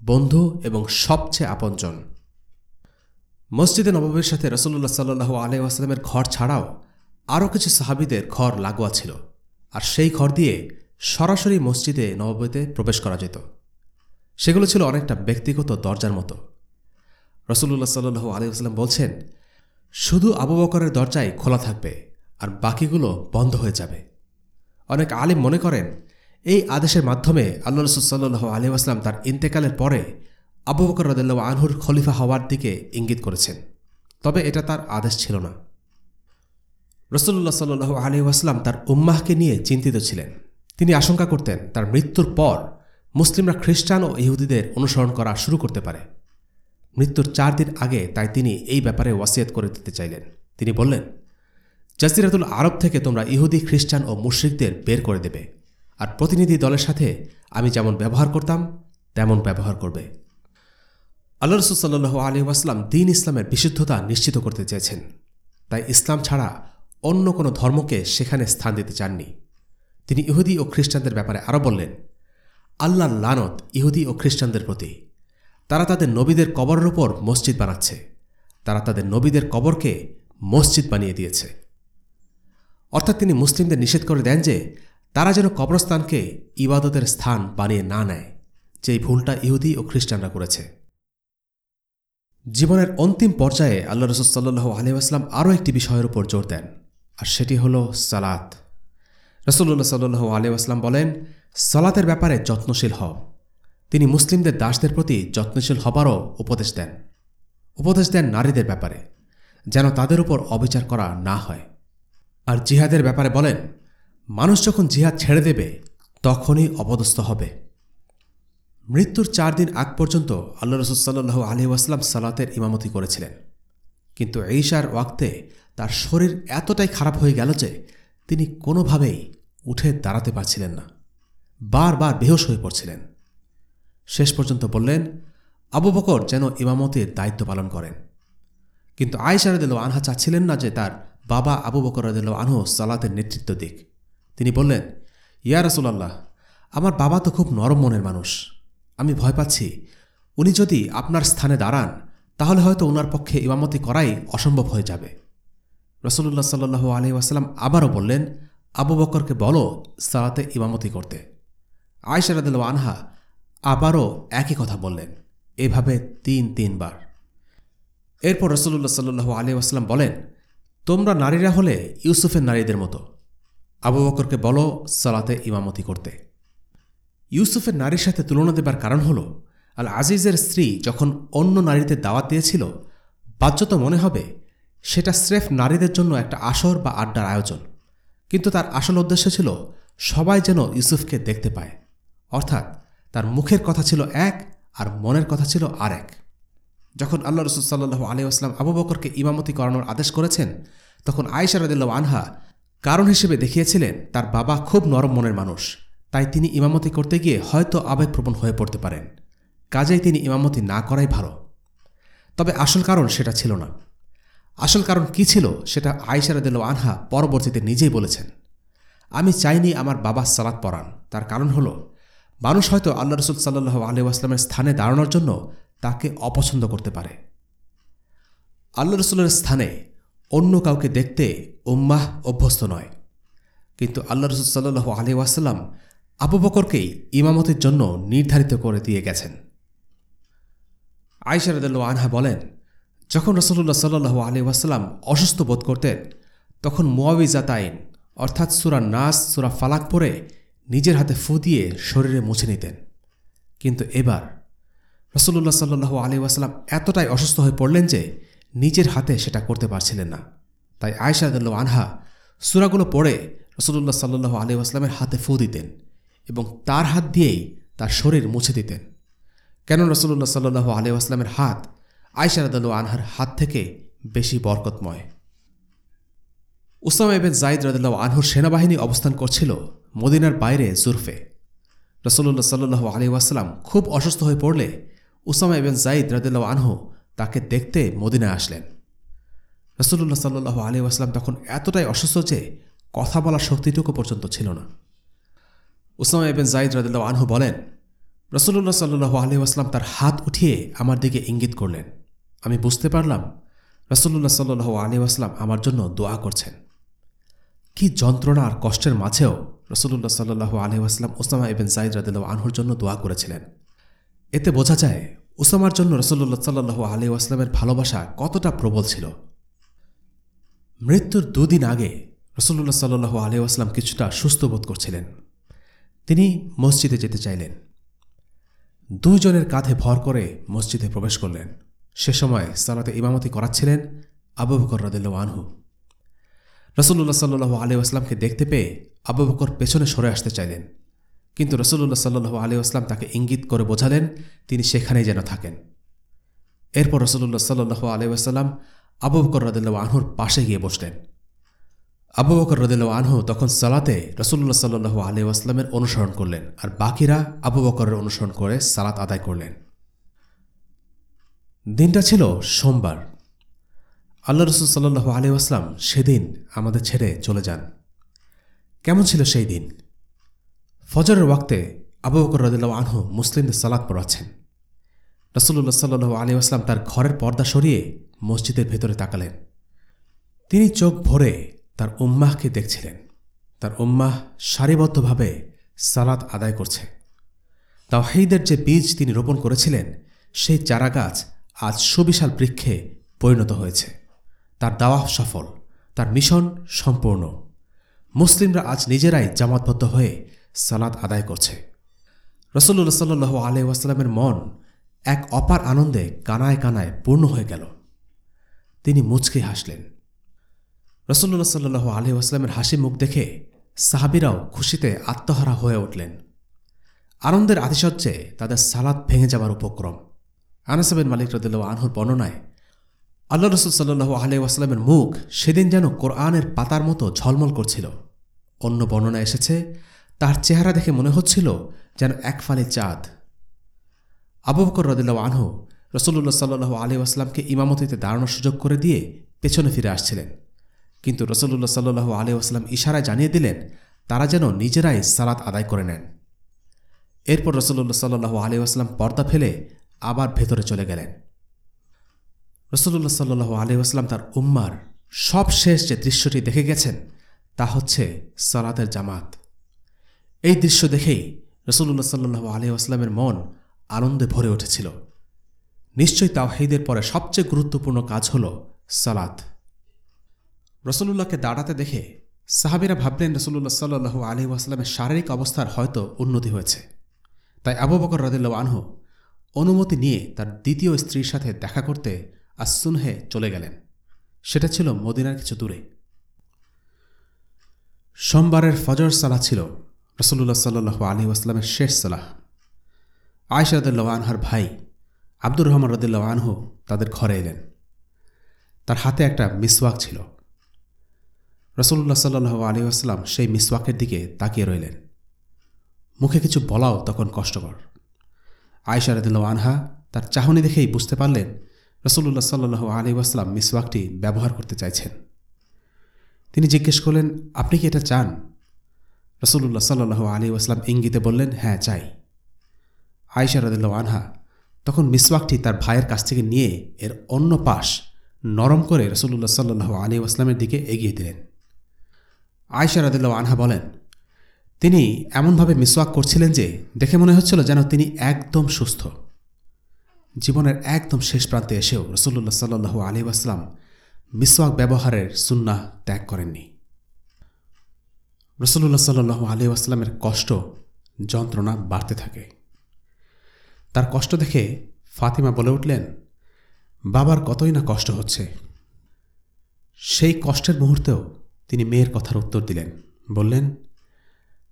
বন্ধু এবং সবচেয়ে আপনজন। মসজিদে নবাবের সাথে রসুল্লাহ সাল্লু আলী আসলামের ঘর ছাড়াও আরও কিছু সাহাবিদের ঘর লাগোয়া ছিল, আর সেই ঘর দিয়ে সরাসরি মসজিদে নবাবিতে প্রবেশ করা যেত। সেগুলো ছিল অনেকটা ব্যক্তিগত দরজার মতো। রসুল্লাহ সাল্লু আলী আসলাম বলছেন শুধু আবু বকরের দরজাই খোলা থাকবে আর বাকিগুলো বন্ধ হয়ে যাবে। অনেক আলিম মনে করেন, এই আদেশের মাধ্যমে আল্লাহ রসুল্লাহ আলী আসলাম তার ইন্তেকালের পরে আবু বকর রদুল্লাহ আনহুর খলিফা হওয়ার দিকে ইঙ্গিত করেছেন। তবে এটা তার আদেশ ছিল না। রসুল্লাহ সাল্লু আলী আসলাম তার উম্মাহকে নিয়ে চিন্তিত ছিলেন। তিনি আশঙ্কা করতেন তার মৃত্যুর পর মুসলিমরা খ্রিস্টান ও ইহুদিদের অনুসরণ করা শুরু করতে পারে। মৃত্যুর চার দিন আগে তাই তিনি এই ব্যাপারে ওয়াসিয়াত করে দিতে চাইলেন। তিনি বললেন জাজিরাতুল আরব থেকে তোমরা ইহুদি, খ্রিস্টান ও মুশ্রিকদের বের করে দেবে। আর প্রতিনিধি দলের সাথে আমি যেমন ব্যবহার করতাম, তেমন ব্যবহার করবে। আল্লাহ রসুল্লাহ আলী আসলাম দিন ইসলামের বিশুদ্ধতা নিশ্চিত করতে চেয়েছেন। তাই ইসলাম ছাড়া অন্য কোনো ধর্মকে সেখানে স্থান দিতে চাননি। তিনি ইহুদি ও খ্রিস্টানদের ব্যাপারে আরও বললেন আল্লাহ লানত ইহুদি ও খ্রিস্টানদের প্রতি। তারা তাদের নবীদের কবরের ওপর মসজিদ বানাচ্ছে। তারা তাদের নবীদের কবরকে মসজিদ বানিয়ে দিয়েছে। অর্থাৎ তিনি মুসলিমদের নিষেধ করে দেন যে, তারা যেন কবরস্থানকে ইবাদতের স্থান বানিয়ে না নেয় যেই ভুলটা ইহুদি ও খ্রিস্টানরা করেছে। জীবনের অন্তিম পর্যায়ে আল্লাহ রসুল্লাহ আলহাম আরও একটি বিষয়ের উপর জোর দেন, আর সেটি হল সালাত। রসুল্লাহ সাল্লু আলিউসলাম বলেন, সালাতের ব্যাপারে যত্নশীল হও। তিনি মুসলিমদের দাসদের প্রতি যত্নশীল হবারও উপদেশ দেন। উপদেশ দেন নারীদের ব্যাপারে, যেন তাদের উপর অবিচার করা না হয়। আর জিহাদের ব্যাপারে বলেন, মানুষ যখন জিহাদ ছেড়ে দেবে, তখনই অপদস্থ হবে। মৃত্যুর চার দিন আগ পর্যন্ত আল্লাহ রসুলসাল্লু আলি ওয়াসলাম সালাতের ইমামতি করেছিলেন। কিন্তু ঈশার ওয়াক্তে তার শরীর এতটাই খারাপ হয়ে গেল যে তিনি কোনোভাবেই উঠে দাঁড়াতে পারছিলেন না। বারবার বেহস হয়ে পড়ছিলেন। শেষ পর্যন্ত বললেন, আবু বকর যেন ইমামতির দায়িত্ব পালন করেন। কিন্তু আয়সা রদিল আনহা চাচ্ছিলেন না যে তার বাবা আবু বকর রদিল আনহু সালাতের নেতৃত্ব দিক। তিনি বললেন, ইয়া রসুলাল্লাহ, আমার বাবা তো খুব নরম মনের মানুষ। আমি ভয় পাচ্ছি। উনি যদি আপনার স্থানে দাঁড়ান, তাহলে হয়তো ওনার পক্ষে ইমামতি করাই অসম্ভব হয়ে যাবে। রসুল্লাহ সাল্লু আলি ওয়াসাল্লাম আবারও বললেন, আবু বকরকে বলো সালাতে ইমামতি করতে। আয়সারাদিল আনহা আবারও একই কথা বললেন, এভাবে তিন, তিনবার। এরপর রসুল্লাহ সাল্লু আলি ওয়াসাল্লাম বলেন, তোমরা নারীরা হলে ইউসুফের নারীদের মতো। আবু বকরকে বলো, সালাতে ইমামতি করতে। ইউসুফের নারীর সাথে তুলনা দেবার কারণ হল আল আজিজের স্ত্রী যখন অন্য নারীদের দাওয়াত দিয়েছিল বাহ্যত মনে হবে, সেটা স্রেফ নারীদের জন্য একটা আসর বা আড্ডার আয়োজন। কিন্তু তার আসল উদ্দেশ্য ছিল, সবাই যেন ইউসুফকে দেখতে পায়। অর্থাৎ তার মুখের কথা ছিল এক আর মনের কথা ছিল আর এক যখন আল্লাহ রসুলসাল্লু আলিউসলাম আবু বকরকে ইমামতি করানোর আদেশ করেছেন, তখন রদিল্লা আনহা কারণ হিসেবে দেখিয়েছিলেন তার বাবা খুব নরম মনের মানুষ, তাই তিনি ইমামতি করতে গিয়ে হয়তো আবেগপ্রবণ হয়ে পড়তে পারেন। কাজেই তিনি ইমামতি না করাই ভালো। তবে আসল কারণ সেটা ছিল না। আসল কারণ কি ছিল সেটা আয়সারা দিল আনহা পরবর্তীতে নিজেই বলেছেন। আমি চাইনি আমার বাবা সালাত পড়ান, তার কারণ হল মানুষ হয়তো আল্লাহ রসুল সাল্লাহ আলহামের স্থানে দাঁড়ানোর জন্য তাকে অপছন্দ করতে পারে। আল্লাহ রসুলের স্থানে অন্য কাউকে দেখতে উম্মাহ অভ্যস্ত নয়। কিন্তু আল্লাহ রসুল সাল্লু আলি ওয়াসাল্লাম আবু বকরকেই ইমামতের জন্য নির্ধারিত করে দিয়ে গেছেন। আয়সারদুল্লা আনহা বলেন, যখন রসল্লাহ সাল্লু আলি ওয়াসাল্লাম অসুস্থ বোধ করতেন, তখন মুয়াবিজাতাইন অর্থাৎ সুরা নাস, সুরা ফালাক পরে নিজের হাতে ফু দিয়ে শরীরে মুছে নিতেন। কিন্তু এবার রসল্লাহ সাল্লু আলি ওয়াসাল্লাম এতটাই অসুস্থ হয়ে পড়লেন যে নিজের হাতে সেটা করতে পারছিলেন না। তাই আয়সাদুল্লাহ আনহা সুরাগুলো পড়ে রসুল্লাহ সাল্লু আলি আসলামের হাতে ফু দিতেন এবং তার হাত দিয়েই তার শরীর মুছে দিতেন। কেন রসুল্লাহ সাল্লু আলি আসলামের হাত আয়সারদুল্লাহ আনহার হাত থেকে বেশি বরকতময়? উসামা এবেন জাইদ রদুল্লাহ আনহুর সেনাবাহিনী অবস্থান করছিল মদিনার বাইরে জুরফে রসুল্লাহ সাল্লু আলি ওয়াসাল্লাম খুব অসুস্থ হয়ে পড়লে উসামা এবেন জাইদ রদুল্লাহ আনহু তাকে দেখতে মদিনায় আসলেন। রসুল্লাহ সাল্লু আলি ওয়াসাল্লাম তখন এতটাই অসুস্থ যে কথা বলার শক্তিটুকু পর্যন্ত ছিল না। উসামা এবেন জাইদ রদুল্লাহ আনহু বলেন রসুল্লাহ সাল্লু আলি ওয়াসলাম তার হাত উঠিয়ে আমার দিকে ইঙ্গিত করলেন। আমি বুঝতে পারলাম রসুল্লাহ সাল্লু আলি ওয়াসলাম আমার জন্য দোয়া করছেন। কি যন্ত্রণা আর কষ্টের মাঝেও রসুল্লাহ সাল্লু আলি ওয়াসলাম ওসামা এবেন জাইদ রদুল্লাহ আনহুর জন্য দোয়া করেছিলেন। এতে বোঝা যায় ওসামার জন্য রসুল্লাহ সাল্লু আলি ওয়াসলামের ভালোবাসা কতটা প্রবল ছিল। মৃত্যুর দুদিন আগে রসুল্লাহ সাল্লু আলি আসলাম কিছুটা সুস্থ বোধ করছিলেন। তিনি মসজিদে যেতে চাইলেন। দুইজনের কাঁধে ভর করে মসজিদে প্রবেশ করলেন। সে সময় সালাতে ইমামতি করাচ্ছিলেন আবু বকর রদিল্লা আনহু। রসুল্লাহ সাল্লু আলি আসলামকে দেখতে পেয়ে আবু বকর পেছনে সরে আসতে চাইলেন। কিন্তু রসুল্লাহ সাল্লু আলি আসলাম তাকে ইঙ্গিত করে বোঝালেন, তিনি সেখানেই যেন থাকেন। এরপর রসুল্লাহ সাল্লু আলি আসাল্লাম আবু বকর রদিল্লা আনহুর পাশে গিয়ে বসলেন। আবু বকর রদিল্লা আনহু তখন সালাতে রসুল্লাহ সাল্লু আলি আসলামের অনুসরণ করলেন আর বাকিরা আবু বকরের অনুসরণ করে সালাত আদায় করলেন। দিনটা ছিল সোমবার। আল্লাহ রসুল সাল্লু আলি আসলাম সেদিন আমাদের ছেড়ে চলে যান। কেমন ছিল সেই দিন? ফজরের ওয়াক্তে আবু বকর রদিল্লা আনহু মুসলিমদের সালাত পড়াচ্ছেন। রসুল্লাহ সাল্লু আলী আসলাম তার ঘরের পর্দা সরিয়ে মসজিদের ভেতরে তাকালেন। তিনি চোখ ভরে তার উম্মাহকে দেখছিলেন। তার উম্মাহ সারিবদ্ধভাবে সালাত আদায় করছে। তাওহিদের যে বীজ তিনি রোপণ করেছিলেন, সেই চারাগাছ আজ সুবিশাল বৃক্ষে পরিণত হয়েছে। তার দাওয়া সফল, তার মিশন সম্পূর্ণ। মুসলিমরা আজ নিজেরাই জামাতবদ্ধ হয়ে সালাদ আদায় করছে। রসল্লা সাল্লু আলহামের মন এক অপার আনন্দে কানায় কানায় পূর্ণ হয়ে গেল। তিনি মুচকে হাসলেন। রসল্লা সাল্লু আলহি আসলামের হাসি মুখ দেখে সাহাবিরাও খুশিতে আত্মহারা হয়ে উঠলেন। আনন্দের আতিশয্যে তাদের সালাদ ভেঙে যাবার উপক্রম। আনাসাবেন মালিক রদুল্লাহ আনহুর বর্ণনায় আল্লাহ রসুল সাল্লু আলহি আসলামের মুখ সেদিন যেন কোরআনের পাতার মতো ঝলমল করছিল। অন্য বর্ণনা এসেছে, তার চেহারা দেখে মনে হচ্ছিল যেন এক ফালে চাঁদ। আবু বকর আনহু রসুল্লাহ সাল্লু আলী আসলামকে ইমামতিতে দাঁড়ানোর সুযোগ করে দিয়ে পেছনে ফিরে আসছিলেন। কিন্তু রসুল্লাহ সাল্লু আলী আসলাম ইশারায় জানিয়ে দিলেন, তারা যেন নিজেরাই সালাত আদায় করে নেন। এরপর রসুল্লাহ সাল্লু আলী আসলাম পর্দা ফেলে আবার ভেতরে চলে গেলেন। রসুল্লাহ সাল্লু আলী আসলাম তার উম্মার সব শেষ যে দৃশ্যটি দেখে গেছেন, তা হচ্ছে সালাতের জামাত। এই দৃশ্য দেখেই রসুল্লাহ সাল্লু আলী আসলামের মন আনন্দে ভরে উঠেছিল। নিশ্চয়ই তাওহিদের পরে সবচেয়ে গুরুত্বপূর্ণ কাজ হল সালাত। রসুল্লাহকে দাঁড়াতে দেখে সাহাবিরা ভাবলেন রসুল্লাহ সাল্লু আলী আসলামের শারীরিক অবস্থার হয়তো উন্নতি হয়েছে। তাই আবু বকর রদিল্লা আনহু অনুমতি নিয়ে তার দ্বিতীয় স্ত্রীর সাথে দেখা করতে আসুনহে চলে গেলেন। সেটা ছিল মদিনার কিছু দূরে। সোমবারের ফজর সালাহ ছিল রসুল্লাহ সাল্লু আলী আসলামের শেষ সালাহ। আয়সা রদুল্লাহ আনহার ভাই আব্দুর রহমান রদুল্লাহ আনহু তাদের ঘরে এলেন। তার হাতে একটা মিসওয়াক ছিল। রসুল্লাহ সাল্লু আলী আসলাম সেই মিসওয়াকের দিকে তাকিয়ে রইলেন। মুখে কিছু বলাও তখন কষ্টকর। আয়সা রাদিল্লা আনহা তার চাহনি দেখেই বুঝতে পারলেন রসুল্লাহ সাল্লু আলী ওয়াসলাম মিসওয়াকটি ব্যবহার করতে চাইছেন। তিনি জিজ্ঞেস করলেন, আপনি কি এটা চান? রসুল্লাহ সাল্লু আলী ওয়াসলাম ইঙ্গিতে বললেন হ্যাঁ চাই। আয়সা রাদিল্লা আনহা তখন মিসওয়াকটি তার ভাইয়ের কাছ থেকে নিয়ে এর অন্য পাশ নরম করে রসুল্লাহ সাল্লু আলী ওয়াসলামের দিকে এগিয়ে দিলেন। আয়সা রাদিল্লা আনহা বলেন, তিনি এমনভাবে মিসওয়াক করছিলেন যে দেখে মনে হচ্ছিল যেন তিনি একদম সুস্থ। জীবনের একদম শেষ প্রান্তে এসেও রসুল্লাহ সাল্লু আলী আসলাম মিসওয়াক ব্যবহারের সুন্না ত্যাগ করেননি। রসুল্লাহ সাল্লু আলী আসলামের কষ্ট, যন্ত্রণা বাড়তে থাকে। তার কষ্ট দেখে ফাতিমা বলে উঠলেন, বাবার কতই না কষ্ট হচ্ছে। সেই কষ্টের মুহূর্তেও তিনি মেয়ের কথার উত্তর দিলেন। বললেন,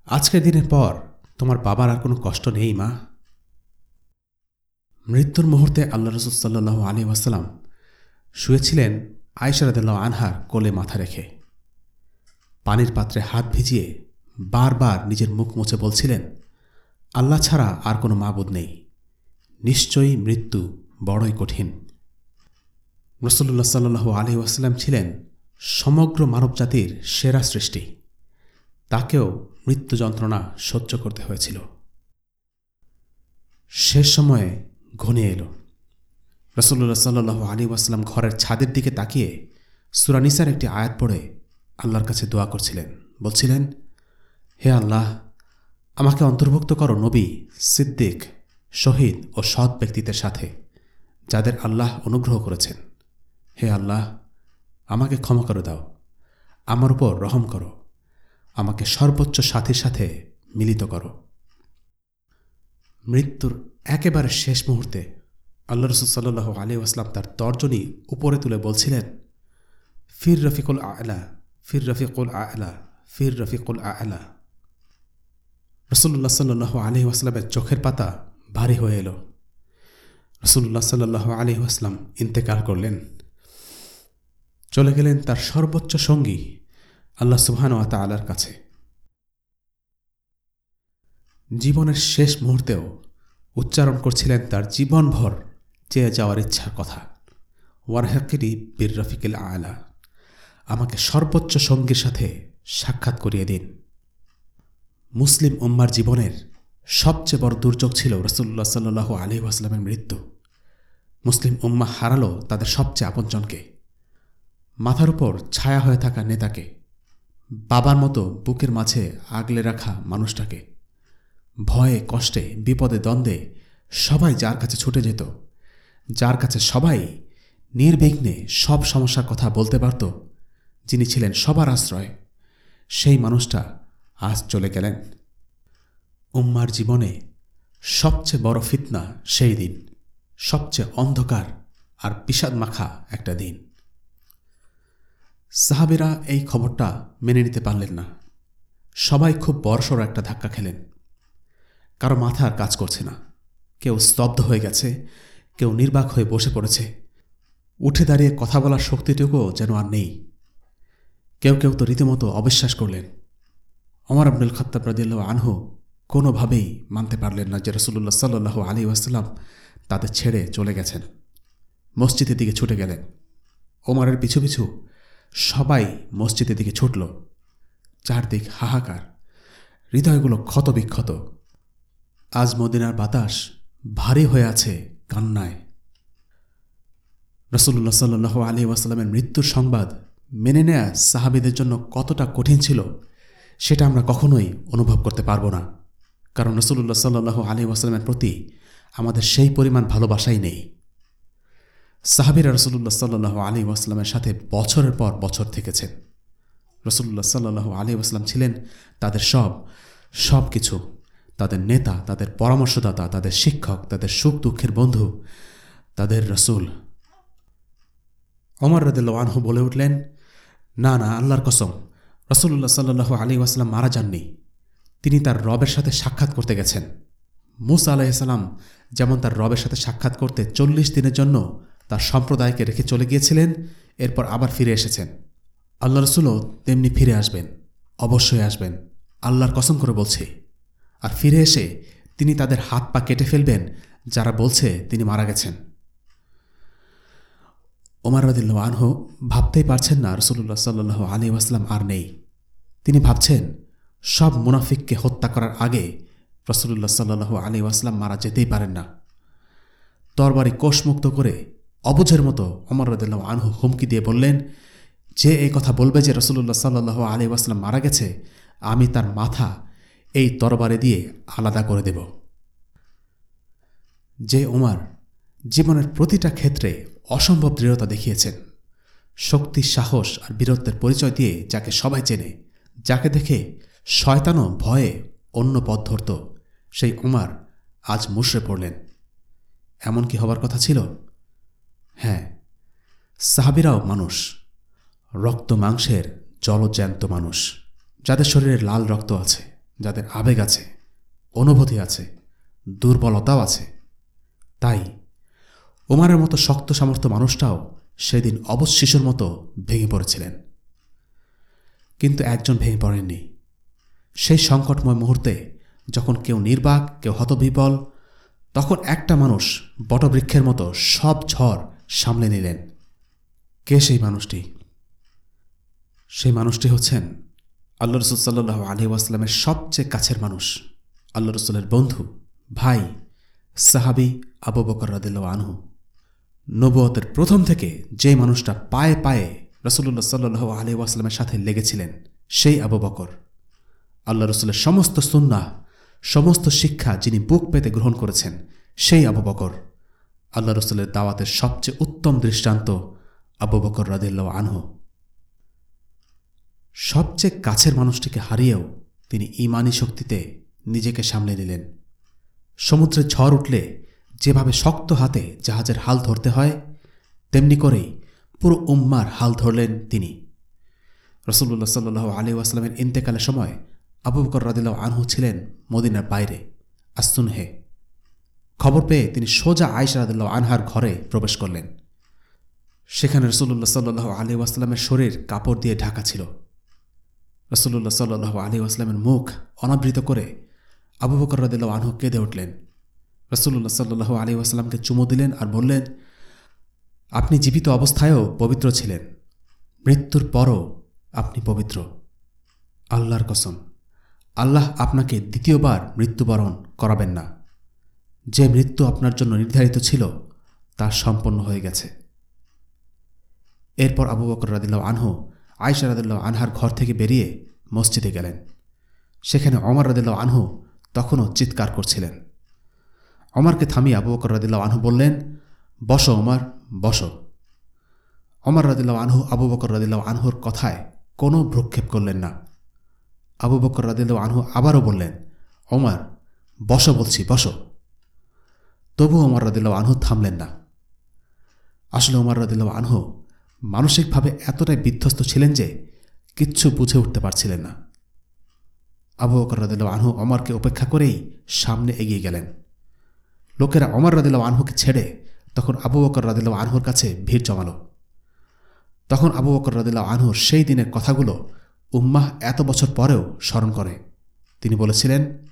আজকের দিনের পর তোমার বাবার আর কোনো কষ্ট নেই মা। মৃত্যুর মুহূর্তে আল্লাহ রসুল সাল্লু আলী ওয়াসালাম শুয়েছিলেন আয়সারদুল্লাহ আনহার কোলে মাথা রেখে। পানির পাত্রে হাত ভিজিয়ে বারবার নিজের মুখ মুছে বলছিলেন, আল্লাহ ছাড়া আর কোনো মাবুদ নেই। নিশ্চয়ই মৃত্যু বড়ই কঠিন। রসল্লা সাল্লু আলী ওয়াসাল্লাম ছিলেন সমগ্র মানবজাতির সেরা সৃষ্টি। তাকেও মৃত্যু যন্ত্রণা সহ্য করতে হয়েছিল। শেষ সময়ে ঘনিয়ে এলো। রসল্লা সাল্লু আলী ওয়াসাল্লাম ঘরের ছাদের দিকে তাকিয়ে সুরানিসার একটি আয়াত পড়ে আল্লাহর কাছে দোয়া করছিলেন। বলছিলেন, হে আল্লাহ, আমাকে অন্তর্ভুক্ত করো নবী, সিদ্দিক, শহীদ ও সৎ ব্যক্তিদের সাথে, যাদের আল্লাহ অনুগ্রহ করেছেন। হে আল্লাহ, আমাকে ক্ষমা করে দাও। আমার উপর রহম করো। আমাকে সর্বোচ্চ সাথীর সাথে মিলিত করো। মৃত্যুর একেবারে শেষ মুহূর্তে আল্লাহ রসুল সাল্লু আলী আসলাম তার তর্জনী উপরে তুলে বলছিলেন, ফির রফিকুল আলা, ফির রফিকুল আলা, ফির রফিকুল আলা। রসুল্লাহ সাল্লু আলী আসলামের চোখের পাতা ভারী হয়ে এলো। রসুল্লাহ সাল্লু আলী আসলাম ইন্তেকাল করলেন। চলে গেলেন তার সর্বোচ্চ সঙ্গী আল্লাহ সুবহান আলার কাছে। জীবনের শেষ মুহূর্তেও উচ্চারণ করছিলেন তার জীবনভর চেয়ে যাওয়ার ইচ্ছার কথা। ওয়ারহাকিরি বীর রফিকুল আলা, আমাকে সর্বোচ্চ সঙ্গীর সাথে সাক্ষাৎ করিয়ে দিন। মুসলিম উম্মার জীবনের সবচেয়ে বড় দুর্যোগ ছিল রসুল্লাহ সাল্লু আলী আসলামের মৃত্যু। মুসলিম উম্মা হারালো তাদের সবচেয়ে আপনজনকে মাথার উপর ছায়া হয়ে থাকা নেতাকে, বাবার মতো বুকের মাঝে আগলে রাখা মানুষটাকে। ভয়ে, কষ্টে, বিপদে, দ্বন্দ্বে সবাই যার কাছে ছুটে যেত, যার কাছে সবাই নির্বিঘ্নে সব সমস্যার কথা বলতে পারত, যিনি ছিলেন সবার আশ্রয়, সেই মানুষটা আজ চলে গেলেন। উম্মার জীবনে সবচেয়ে বড় ফিতনা সেই দিন, সবচেয়ে অন্ধকার আর বিষাদ মাখা একটা দিন। সাহাবেরা এই খবরটা মেনে নিতে পারলেন না। সবাই খুব বড়সড় একটা ধাক্কা খেলেন। কারও মাথা আর কাজ করছে না। কেউ স্তব্ধ হয়ে গেছে, কেউ নির্বাক হয়ে বসে পড়েছে। উঠে দাঁড়িয়ে কথা বলার শক্তিটুকুও যেন আর নেই। কেউ কেউ তো রীতিমতো অবিশ্বাস করলেন। অমর আব্দুল খত্তাব রাজিয়াল্লাহ আনহু কোনোভাবেই মানতে পারলেন না যে রসুল্লাহ সাল্লু আলী ওয়াসাল্লাম তাদের ছেড়ে চলে গেছেন। মসজিদের দিকে ছুটে গেলেন। ওমারের পিছু পিছু সবাই মসজিদের দিকে ছুটল। চারদিক হাহাকার। হৃদয়গুলো ক্ষতবিক্ষত। আজ মদিনার বাতাস ভারী হয়ে আছে কান্নায়। রসুল্লাহ সাল্লু আলী ওয়াসাল্লামের মৃত্যুর সংবাদ মেনে নেয়া সাহাবিদের জন্য কতটা কঠিন ছিল, সেটা আমরা কখনোই অনুভব করতে পারব না। কারণ রসুল্লাহ সাল্লু আলী ওয়াসাল্লামের প্রতি আমাদের সেই পরিমাণ ভালোবাসাই নেই। সাহাবিরা রসুল্লাহ সাল্লু আলী ওয়াসাল্লামের সাথে বছরের পর বছর থেকেছেন। রসুল্লাহ সাল্লু আলী ওয়াসাল্লাম ছিলেন তাদের সব সব কিছু তাদের নেতা, তাদের পরামর্শদাতা, তাদের শিক্ষক, তাদের সুখ দুঃখের বন্ধু, তাদের রসুল। অমর রদুল্লা আনহু বলে উঠলেন, না না, আল্লাহর কসম রসুল্লাহ সাল্লু আলী ওয়াসাল্লাম মারা যাননি। তিনি তার রবের সাথে সাক্ষাৎ করতে গেছেন। মুসা আলাইসাল্লাম যেমন তার রবের সাথে সাক্ষাৎ করতে চল্লিশ দিনের জন্য তার সম্প্রদায়কে রেখে চলে গিয়েছিলেন, এরপর আবার ফিরে এসেছেন। আল্লাহ রসুলও তেমনি ফিরে আসবেন, অবশ্যই আসবেন। আল্লাহর কসম করে বলছি। আর ফিরে এসে তিনি তাদের হাত পা কেটে ফেলবেন, যারা বলছে তিনি মারা গেছেন। ওমর রদিল্লা আনহু ভাবতেই পারছেন না রসুল্লাহ সাল্লু আলী ওয়াসলাম আর নেই। তিনি ভাবছেন, সব মুনাফিককে হত্যা করার আগে রসুল্লাহ সাল্লু আলী ওয়াসলাম মারা যেতেই পারেন না। তরবারি কোষমুক্ত করে অবুঝের মতো অমর রদুল্লাহ আনহু হুমকি দিয়ে বললেন, যে এই কথা বলবে যে রসুল্লাহ সাল্লু আলী ওয়াসলাম মারা গেছে, আমি তার মাথা এই তরবারে দিয়ে আলাদা করে দেব। যে ওমার জীবনের প্রতিটা ক্ষেত্রে অসম্ভব দৃঢ়তা দেখিয়েছেন, শক্তি, সাহস আর বীরত্বের পরিচয় দিয়ে যাকে সবাই চেনে, যাকে দেখে শয়তানও ভয়ে অন্য পথ ধরত, সেই উমার আজ মুশড়ে পড়লেন। এমন কি হবার কথা ছিল? হ্যাঁ সাহাবিরাও মানুষ, রক্ত মাংসের জলজ্যান্ত মানুষ, যাদের শরীরে লাল রক্ত আছে। যাদের আবেগ আছে, অনুভূতি আছে, দুর্বলতাও আছে। তাই ওমারের মতো শক্ত সামর্থ্য মানুষটাও সেদিন অবশ শিশুর মতো ভেঙে পড়েছিলেন। কিন্তু একজন ভেঙে পড়েননি। সেই সংকটময় মুহূর্তে যখন কেউ নির্বাক, কেউ হতবিবল তখন একটা মানুষ বটবৃক্ষের মতো সব ঝড় সামলে নিলেন। কে সেই মানুষটি? সেই মানুষটি হচ্ছেন আল্লাহ রসুল সাল্লাহ আলী ওয়াসলামের সবচেয়ে কাছের মানুষ, আল্লাহ রসুলের বন্ধু, ভাই, সাহাবি আবু বকর রাদিল্লা আনহু। নবতের প্রথম থেকে যে মানুষটা পায়ে পায়ে রসুল্লাহ সাল্লু আলী ওয়াসলামের সাথে লেগেছিলেন, সেই আবু বকর। আল্লাহ রসুলের সমস্ত সুন্না সমস্ত শিক্ষা যিনি বুক পেতে গ্রহণ করেছেন, সেই আবু বকর। আল্লাহ রসুলের দাওয়াতের সবচেয়ে উত্তম দৃষ্টান্ত আবু বকর রাদিল্লা আনহু। সবচেয়ে কাছের মানুষটিকে হারিয়েও তিনি ইমানি শক্তিতে নিজেকে সামলে নিলেন। সমুদ্রে ঝড় উঠলে যেভাবে শক্ত হাতে জাহাজের হাল ধরতে হয়, তেমনি করেই পুরো উম্মার হাল ধরলেন তিনি। রসুল্লাহ সাল্লু আলী আসলামের ইন্তেকালের সময় আবু বকর রাদিল্লাহ আনহু ছিলেন মদিনার বাইরে আস্তুন হে খবর পেয়ে তিনি সোজা আয়সা রাদিল্লাহ আনহার ঘরে প্রবেশ করলেন। সেখানে রসুল্লাহ সাল্লু আলী আসলামের শরীর কাপড় দিয়ে ঢাকা ছিল। রসুল্লাহ সাল্লু আলী আসলামের মুখ অনাবৃত করে আবু বকর রাদিল্লাহ আনহু কেঁদে উঠলেন। রসুল্লাহ সাল্লু আলী আসলামকে চুমো দিলেন আর বললেন, আপনি জীবিত অবস্থায়ও পবিত্র ছিলেন। মৃত্যুর পরও আপনি পবিত্র। আল্লাহর কসম, আল্লাহ আপনাকে দ্বিতীয়বার মৃত্যুবরণ করাবেন না। যে মৃত্যু আপনার জন্য নির্ধারিত ছিল, তা সম্পন্ন হয়ে গেছে। এরপর আবু বকর রাদিল্লাহ আনহু আয়সা রাদিল্লাহ আনহার ঘর থেকে বেরিয়ে মসজিদে গেলেন। সেখানে অমর রাদিল্লাহ আনহু তখনও চিৎকার করছিলেন। অমরকে থামিয়ে আবু বকর রাদিল্লাহ আনহু বললেন, বসো অমর বসো। অমর রাদিল্লাহ আনহু আবু বকর রাদিল্লাহ আনহুর কথায় কোনো ভ্রুক্ষেপ করলেন না। আবু বকর রাদিল্লাহ আনহু আবারও বললেন অমর বসো বলছি, বসো। তবু অমর রাদিল্লাহ আনহু থামলেন না। আসলে অমর রাদিল্লাহ আনহু মানসিকভাবে এতটাই বিধ্বস্ত ছিলেন যে কিচ্ছু বুঝে উঠতে পারছিলেন না। আবু বকর রাদিল্লাহ আনহু অমরকে উপেক্ষা করেই সামনে এগিয়ে গেলেন। লোকেরা অমর রাদিল্লাহ আনহুকে ছেড়ে তখন আবু বকর রাদিল্লাহ আনহুর কাছে ভিড় জমাল। তখন আবু বকর রাদিল্লাহ আনহুর সেই দিনের কথাগুলো উম্মাহ এত বছর পরেও স্মরণ করে। তিনি বলেছিলেন,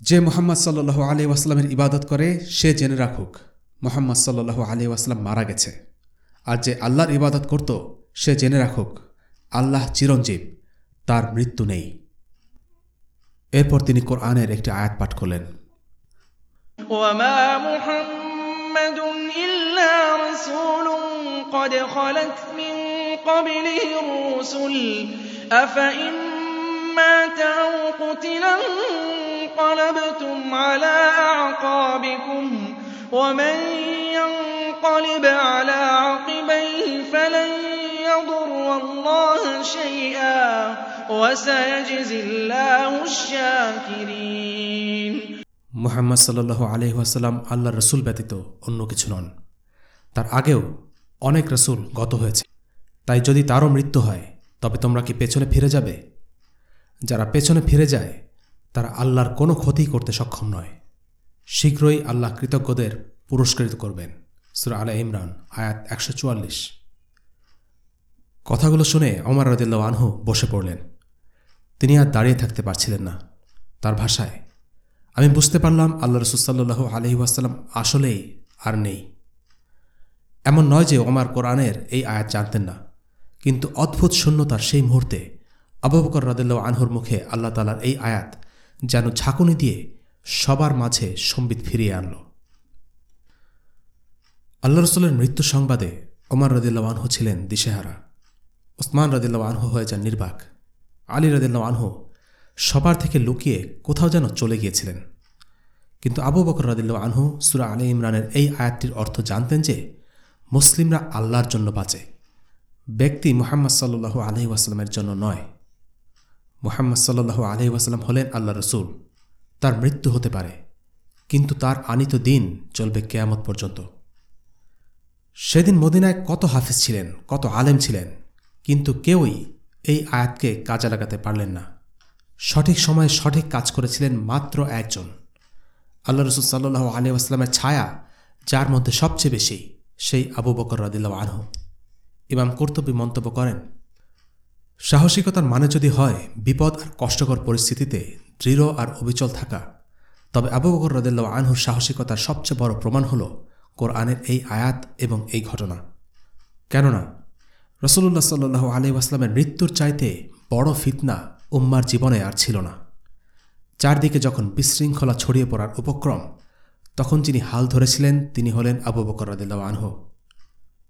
যে মোহাম্মদ সাল্লু আলী ওয়াসলামের ইবাদত করে, সে জেনে রাখুক, মোহাম্মদ সাল্লু আলি ওয়াসলাম মারা গেছে। আর যে আল্লাহর ইবাদত করত সে জেনে রাখুক আল্লাহ চিরঞ্জীব তার মৃত্যু নেই এরপর তিনি কোরআনের একটি আয়াত পাঠ করলেন وما محمد إلا رسول قد خلت من قبله الرسل أفإن مات أو قتلا انقلبتم على أعقابكم ومن ينقلب على عقبيه فلن يضر الله شيئا وسيجزي الله الشاكرين মুহাম্মদ সাল্লু আলহিহাসাল্লাম আল্লাহ রসুল ব্যতীত অন্য কিছু নন তার আগেও অনেক রসুল গত হয়েছে তাই যদি তারও মৃত্যু হয় তবে তোমরা কি পেছনে ফিরে যাবে যারা পেছনে ফিরে যায় তারা আল্লাহর কোনো ক্ষতি করতে সক্ষম নয় শীঘ্রই আল্লাহ কৃতজ্ঞদের পুরস্কৃত করবেন সুরা আলা ইমরান আয়াত একশো চুয়াল্লিশ কথাগুলো শুনে অমর রদিল্লা আনহু বসে পড়লেন। তিনি আর দাঁড়িয়ে থাকতে পারছিলেন না। তার ভাষায়, আমি বুঝতে পারলাম আল্লাহ রসুলসাল্লু আলহি ওয়াসাল্লাম আসলেই আর নেই। এমন নয় যে ওমার কোরআনের এই আয়াত জানতেন না, কিন্তু অদ্ভুত শূন্যতার সেই মুহূর্তে আবুবকর রদুল্লাহ আনহুর মুখে আল্লাহ তালার এই আয়াত যেন ঝাঁকুনি দিয়ে সবার মাঝে সম্বিত ফিরিয়ে আনল। আল্লাহ রসুলের মৃত্যু সংবাদে ওমর রদিল্লা আনহু ছিলেন দিশেহারা। ওসমান রদিল্লা আনহু হয়ে যান নির্বাক। আলী রদিল্লা আনহু সবার থেকে লুকিয়ে কোথাও যেন চলে গিয়েছিলেন। কিন্তু আবু বকর রদিল্লা আনহু সুরা আলী ইমরানের এই আয়াতটির অর্থ জানতেন যে, মুসলিমরা আল্লাহর জন্য বাঁচে। ব্যক্তি মোহাম্মদ সাল্লু আলহি ওয়াসাল্লামের জন্য নয়। মোহাম্মদ সাল্লু আলহি ওয়াসাল্লাম হলেন আল্লাহ রসুল। তার মৃত্যু হতে পারে, কিন্তু তার আনিত দিন চলবে কেয়ামত পর্যন্ত। সেদিন মদিনায় কত হাফিজ ছিলেন, কত আলেম ছিলেন কিন্তু কেউই এই আয়াতকে কাজে লাগাতে পারলেন না। সঠিক সময়ে সঠিক কাজ করেছিলেন মাত্র একজন। আল্লাহ রসুল সাল্লু আলী আসলামের ছায়া, যার মধ্যে সবচেয়ে বেশি সেই আবু বকর রদিল্লা আনহু। ইমাম কর্তব্য মন্তব্য করেন, সাহসিকতার মানে যদি হয় বিপদ আর কষ্টকর পরিস্থিতিতে দৃঢ় আর অবিচল থাকা, তবে আবু বকর রদিল্লা আনহুর সাহসিকতার সবচেয়ে বড় প্রমাণ হল কোরআনের এই আয়াত এবং এই ঘটনা। কেননা রসুল্লাহ সাল্লু আলি আসলামের মৃত্যুর চাইতে বড় ফিতনা উম্মার জীবনে আর ছিল না। চারদিকে যখন বিশৃঙ্খলা ছড়িয়ে পড়ার উপক্রম, তখন যিনি হাল ধরেছিলেন তিনি হলেন আবু বকর রাদিল্লা আনহু।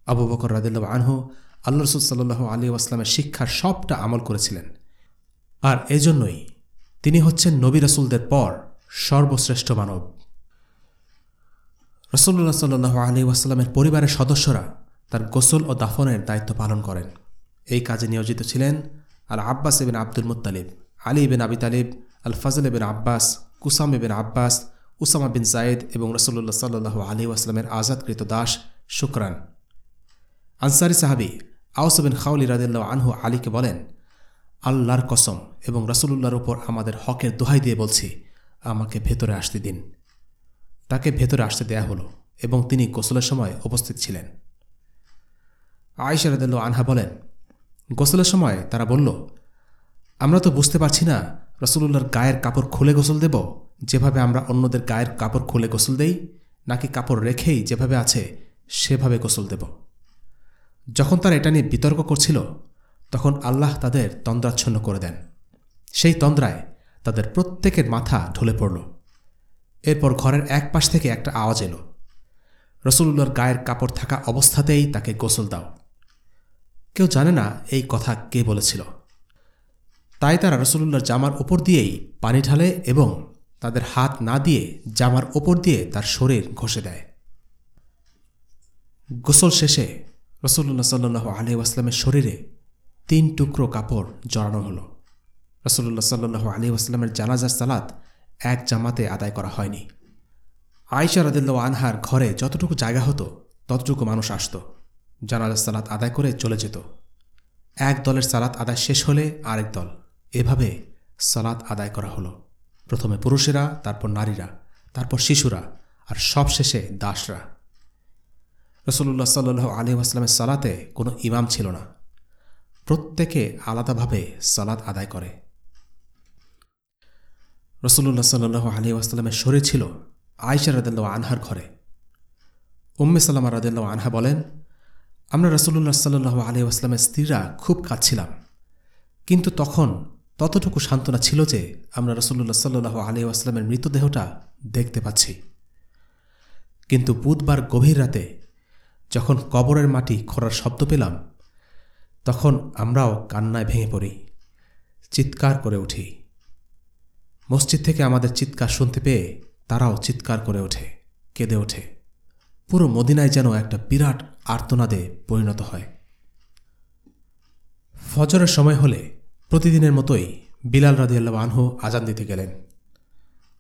আবু বকর রাদিল্লা আনহু আল্লাহ রসুল সাল্লু আলী আসলামের শিক্ষার সবটা আমল করেছিলেন। আর এজন্যই তিনি হচ্ছেন নবী রসুলদের পর সর্বশ্রেষ্ঠ মানব। রসুল্লাহ সাল্লু আলী ওয়াসাল্লামের পরিবারের সদস্যরা তার গোসল ও দাফনের দায়িত্ব পালন করেন। এই কাজে নিয়োজিত ছিলেন আল Abbas এবেন Abdul Muttalib Ali bin Abi Talib al Fazl ibn Abbas, Qusam ibn Abbas, Usama bin Zaid এবং রসুল্লাহ সাল্লু আলী ওয়াসলামের আজাদকৃত দাস শুক্রান। আনসারি সাহাবি আউস বিন খাউলি রাদিল্লা আনহু আলীকে বলেন, আল্লাহর কসম এবং রসুল্লাহর উপর আমাদের হকের দোহাই দিয়ে বলছি, আমাকে ভেতরে আসতে দিন। তাকে ভেতরে আসতে দেয়া হলো এবং তিনি গোসলের সময় উপস্থিত ছিলেন। আয়েশা রাদিল্লা আনহা বলেন, গোসলের সময় তারা বলল, আমরা তো বুঝতে পারছি না রসুল্লাহর গায়ের কাপড় খুলে গোসল দেব, যেভাবে আমরা অন্যদের গায়ের কাপড় খুলে গোসল দেই, নাকি কাপড় রেখেই যেভাবে আছে সেভাবে গোসল দেব। যখন তারা এটা নিয়ে বিতর্ক করছিল, তখন আল্লাহ তাদের তন্দ্রাচ্ছন্ন করে দেন। সেই তন্দ্রায় তাদের প্রত্যেকের মাথা ঢলে পড়ল। এরপর ঘরের এক পাশ থেকে একটা আওয়াজ এলো রসুল্লাহর গায়ের কাপড় থাকা অবস্থাতেই তাকে গোসল দাও। কেউ জানে না এই কথা কে বলেছিল। তাই তারা রসুল্লাহর জামার ওপর দিয়েই পানি ঢালে এবং তাদের হাত না দিয়ে জামার ওপর দিয়ে তার শরীর ঘষে দেয়। গোসল শেষে রসুল্লাহ সাল্লু আলহি আসলামের শরীরে তিন টুকরো কাপড় জড়ানো হলো। রসুল্লাহ সাল্লু আলী আসলামের জানাজার সালাত এক জামাতে আদায় করা হয়নি। আয়সা রদিল্লা আনহার ঘরে যতটুকু জায়গা হতো, ততটুকু মানুষ আসত। জানাজার সালাত আদায় করে চলে যেত। এক দলের সালাত আদায় শেষ হলে আরেক দল। এভাবে সালাত আদায় করা হলো। প্রথমে পুরুষেরা, তারপর নারীরা, তারপর শিশুরা, আর সবশেষে দাসরা। রসুল্লাহ সাল্লু আলী আসলামের সালাতে কোনো ইমাম ছিল না। প্রত্যেকে আলাদাভাবে সালাত আদায় করে। রসুল্লাহ সাল্লু আলী আসলামের শরীর ছিল আয়সা রাদেল্লা আনহার ঘরে। উম্মে সাল্লামা রাদেল্লা আনহা বলেন আমরা রসুল্লাহ সাল্লু আলী আসলামের স্ত্রীরা খুব কাঁদছিলাম। কিন্তু তখন ততটুকু সান্ত্বনা ছিল যে আমরা রসুল্লাহ সাল্লু আলী আসলামের মৃতদেহটা দেখতে পাচ্ছি। কিন্তু বুধবার গভীর রাতে যখন কবরের মাটি খোঁড়ার শব্দ পেলাম, তখন আমরাও কান্নায় ভেঙে পড়ি, চিৎকার করে উঠি। মসজিদ থেকে আমাদের চিৎকার শুনতে পেয়ে তারাও চিৎকার করে ওঠে, কেঁদে ওঠে। পুরো মদিনায় যেন একটা বিরাট আর্তনাদে পরিণত হয়। ফজরের সময় হলে প্রতিদিনের মতোই বিলাল রাদিয়াল্লাহ আনহু আজান দিতে গেলেন।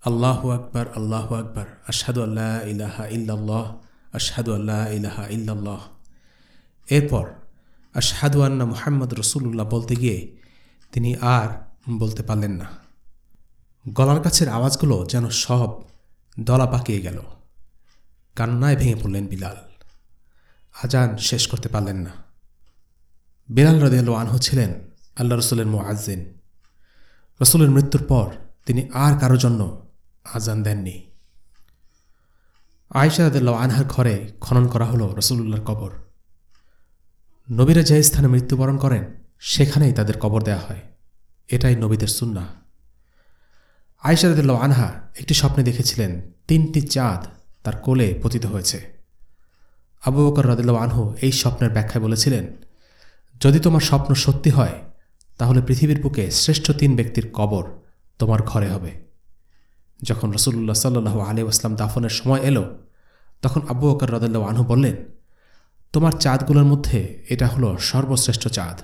আল্লাহু আকবার আল্লাহু আকবার, আশহাদু আল্লাহ ইলাহা ইল্লাল্লাহ, আশহাদু আল্লাহ ইলাহা ইল্লাল্লাহ। এরপর আশহাদু আন্না মুহাম্মদ রসুল্লাহ বলতে গিয়ে তিনি আর বলতে পারলেন না। গলার কাছের আওয়াজগুলো যেন সব দলা পাকিয়ে গেল। কান্নায় ভেঙে পড়লেন বিলাল। আজান শেষ করতে পারলেন না। বিলাল রদিয়াল আনহু ছিলেন আল্লাহ রসুলের মোয়াজ্জিন রসুলের মৃত্যুর পর তিনি আর কারও জন্য আজান দেননি। আয়সা রাদিল্লাহ আনহার ঘরে খনন করা হলো রসুল্লাহর কবর। নবীরা যে স্থানে মৃত্যুবরণ করেন, সেখানেই তাদের কবর দেয়া হয়। এটাই নবীদের সুন্না আয়সা রাদিল্লাহ আনহা একটি স্বপ্নে দেখেছিলেন, তিনটি চাঁদ তার কোলে পতিত হয়েছে। আবু বকর রাদিল্লাহ আনহু এই স্বপ্নের ব্যাখ্যায় বলেছিলেন, যদি তোমার স্বপ্ন সত্যি হয়, তাহলে পৃথিবীর বুকে শ্রেষ্ঠ তিন ব্যক্তির কবর তোমার ঘরে হবে। যখন রসুল্লাহ সাল্লু আলী আসলাম দাফনের সময় এলো, তখন আবু বকর রাদিল্লাহ আনহু বললেন, তোমার চাঁদগুলোর মধ্যে এটা হলো সর্বশ্রেষ্ঠ চাঁদ।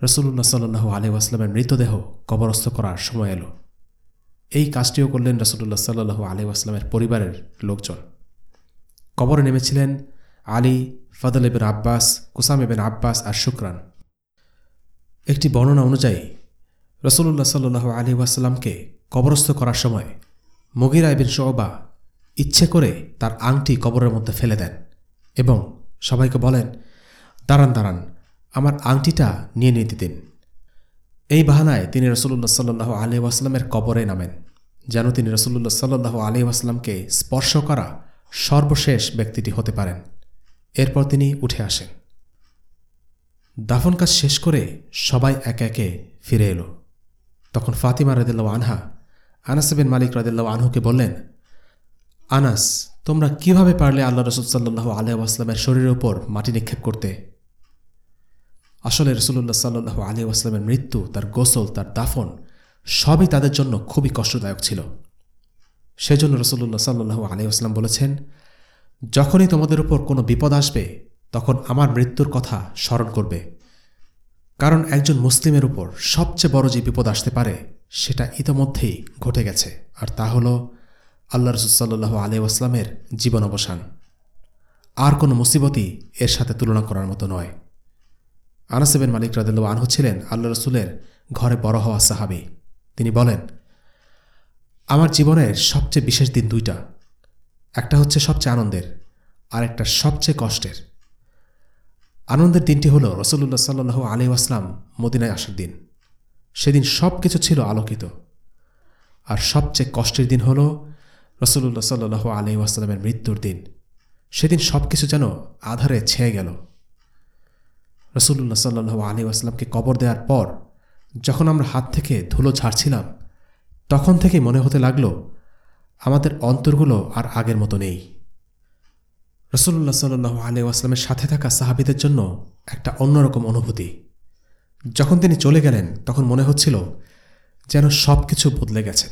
রসুল্লাহ সাল্লু আলী আসলামের মৃতদেহ কবরস্থ করার সময় এলো। এই কাজটিও করলেন রসুল্লাহ সাল্লু আলী আসলামের পরিবারের লোকজন। কবরে নেমেছিলেন আলী, ফদল এবেন আব্বাস, কুসাম এবেন আব্বাস আর শুক্রান। একটি বর্ণনা অনুযায়ী রসুল্লাহ সাল্লু আলী ওয়াসাল্লামকে কবরস্থ করার সময় মগিরা এবিন শোবা ইচ্ছে করে তার আংটি কবরের মধ্যে ফেলে দেন এবং সবাইকে বলেন, দাঁড়ান দাঁড়ান, আমার আংটিটা নিয়ে নিতে দিন। এই বাহানায় তিনি রসুল্লাহ সাল্লু আলী ওয়াসাল্লামের কবরে নামেন। যেন তিনি রসুল্লাহ সাল্লু আলী ওয়াসাল্লামকে স্পর্শ করা সর্বশেষ ব্যক্তিটি হতে পারেন। এরপর তিনি উঠে আসেন। দাফন কাজ শেষ করে সবাই একে একে ফিরে এলো। তখন ফাতিমা রদিল্লা আনহা, আনাস বিন মালিক রদিল্লা আনহুকে বললেন, আনাস, তোমরা কীভাবে পারলে আল্লাহ রসুল সাল্লু আলিয়াস্লামের শরীরের উপর মাটি নিক্ষেপ করতে? আসলে রসুল্লাহ সাল্লু আলিয়াস্লামের মৃত্যু, তার গোসল, তার দাফন সবই তাদের জন্য খুবই কষ্টদায়ক ছিল। সেজন্য রসুল্লাহ সাল্লু আলিয়াস্লাম বলেছেন, যখনই তোমাদের উপর কোনো বিপদ আসবে, তখন আমার মৃত্যুর কথা স্মরণ করবে। কারণ একজন মুসলিমের উপর সবচেয়ে বড় যে বিপদ আসতে পারে, সেটা ইতোমধ্যেই ঘটে গেছে। আর তা হল আল্লাহ রসুলসাল্লু আলিউসলামের জীবন অবসান। আর কোনো মুসিবতই এর সাথে তুলনা করার মতো নয়। আনাসেবেন মালিক রাদিল্লা আনহু ছিলেন আল্লাহ রসুলের ঘরে বড় হওয়া সাহাবি। তিনি বলেন, আমার জীবনের সবচেয়ে বিশেষ দিন দুইটা। একটা হচ্ছে সবচেয়ে আনন্দের, আর একটা সবচেয়ে কষ্টের। আনন্দের দিনটি হল রসুল্লাহ সাল্লু আলি আসলাম মদিনায় আসার দিন। সেদিন সব কিছু ছিল আলোকিত। আর সবচেয়ে কষ্টের দিন হল রসুল্লাহ সাল্লু আলি আসলামের মৃত্যুর দিন। সেদিন সব কিছু যেন আধারে ছেয়ে গেল। রসুল্লাহ সাল্লু আলি আসলামকে কবর দেওয়ার পর যখন আমরা হাত থেকে ধুলো ছাড়ছিলাম তখন থেকে মনে হতে লাগল, আমাদের অন্তরগুলো আর আগের মতো নেই। রসুল্লাহ সাল্লু আলিউসলামের সাথে থাকা সাহাবিদের জন্য একটা অন্যরকম অনুভূতি। যখন তিনি চলে গেলেন, তখন মনে হচ্ছিল যেন সব কিছু বদলে গেছে।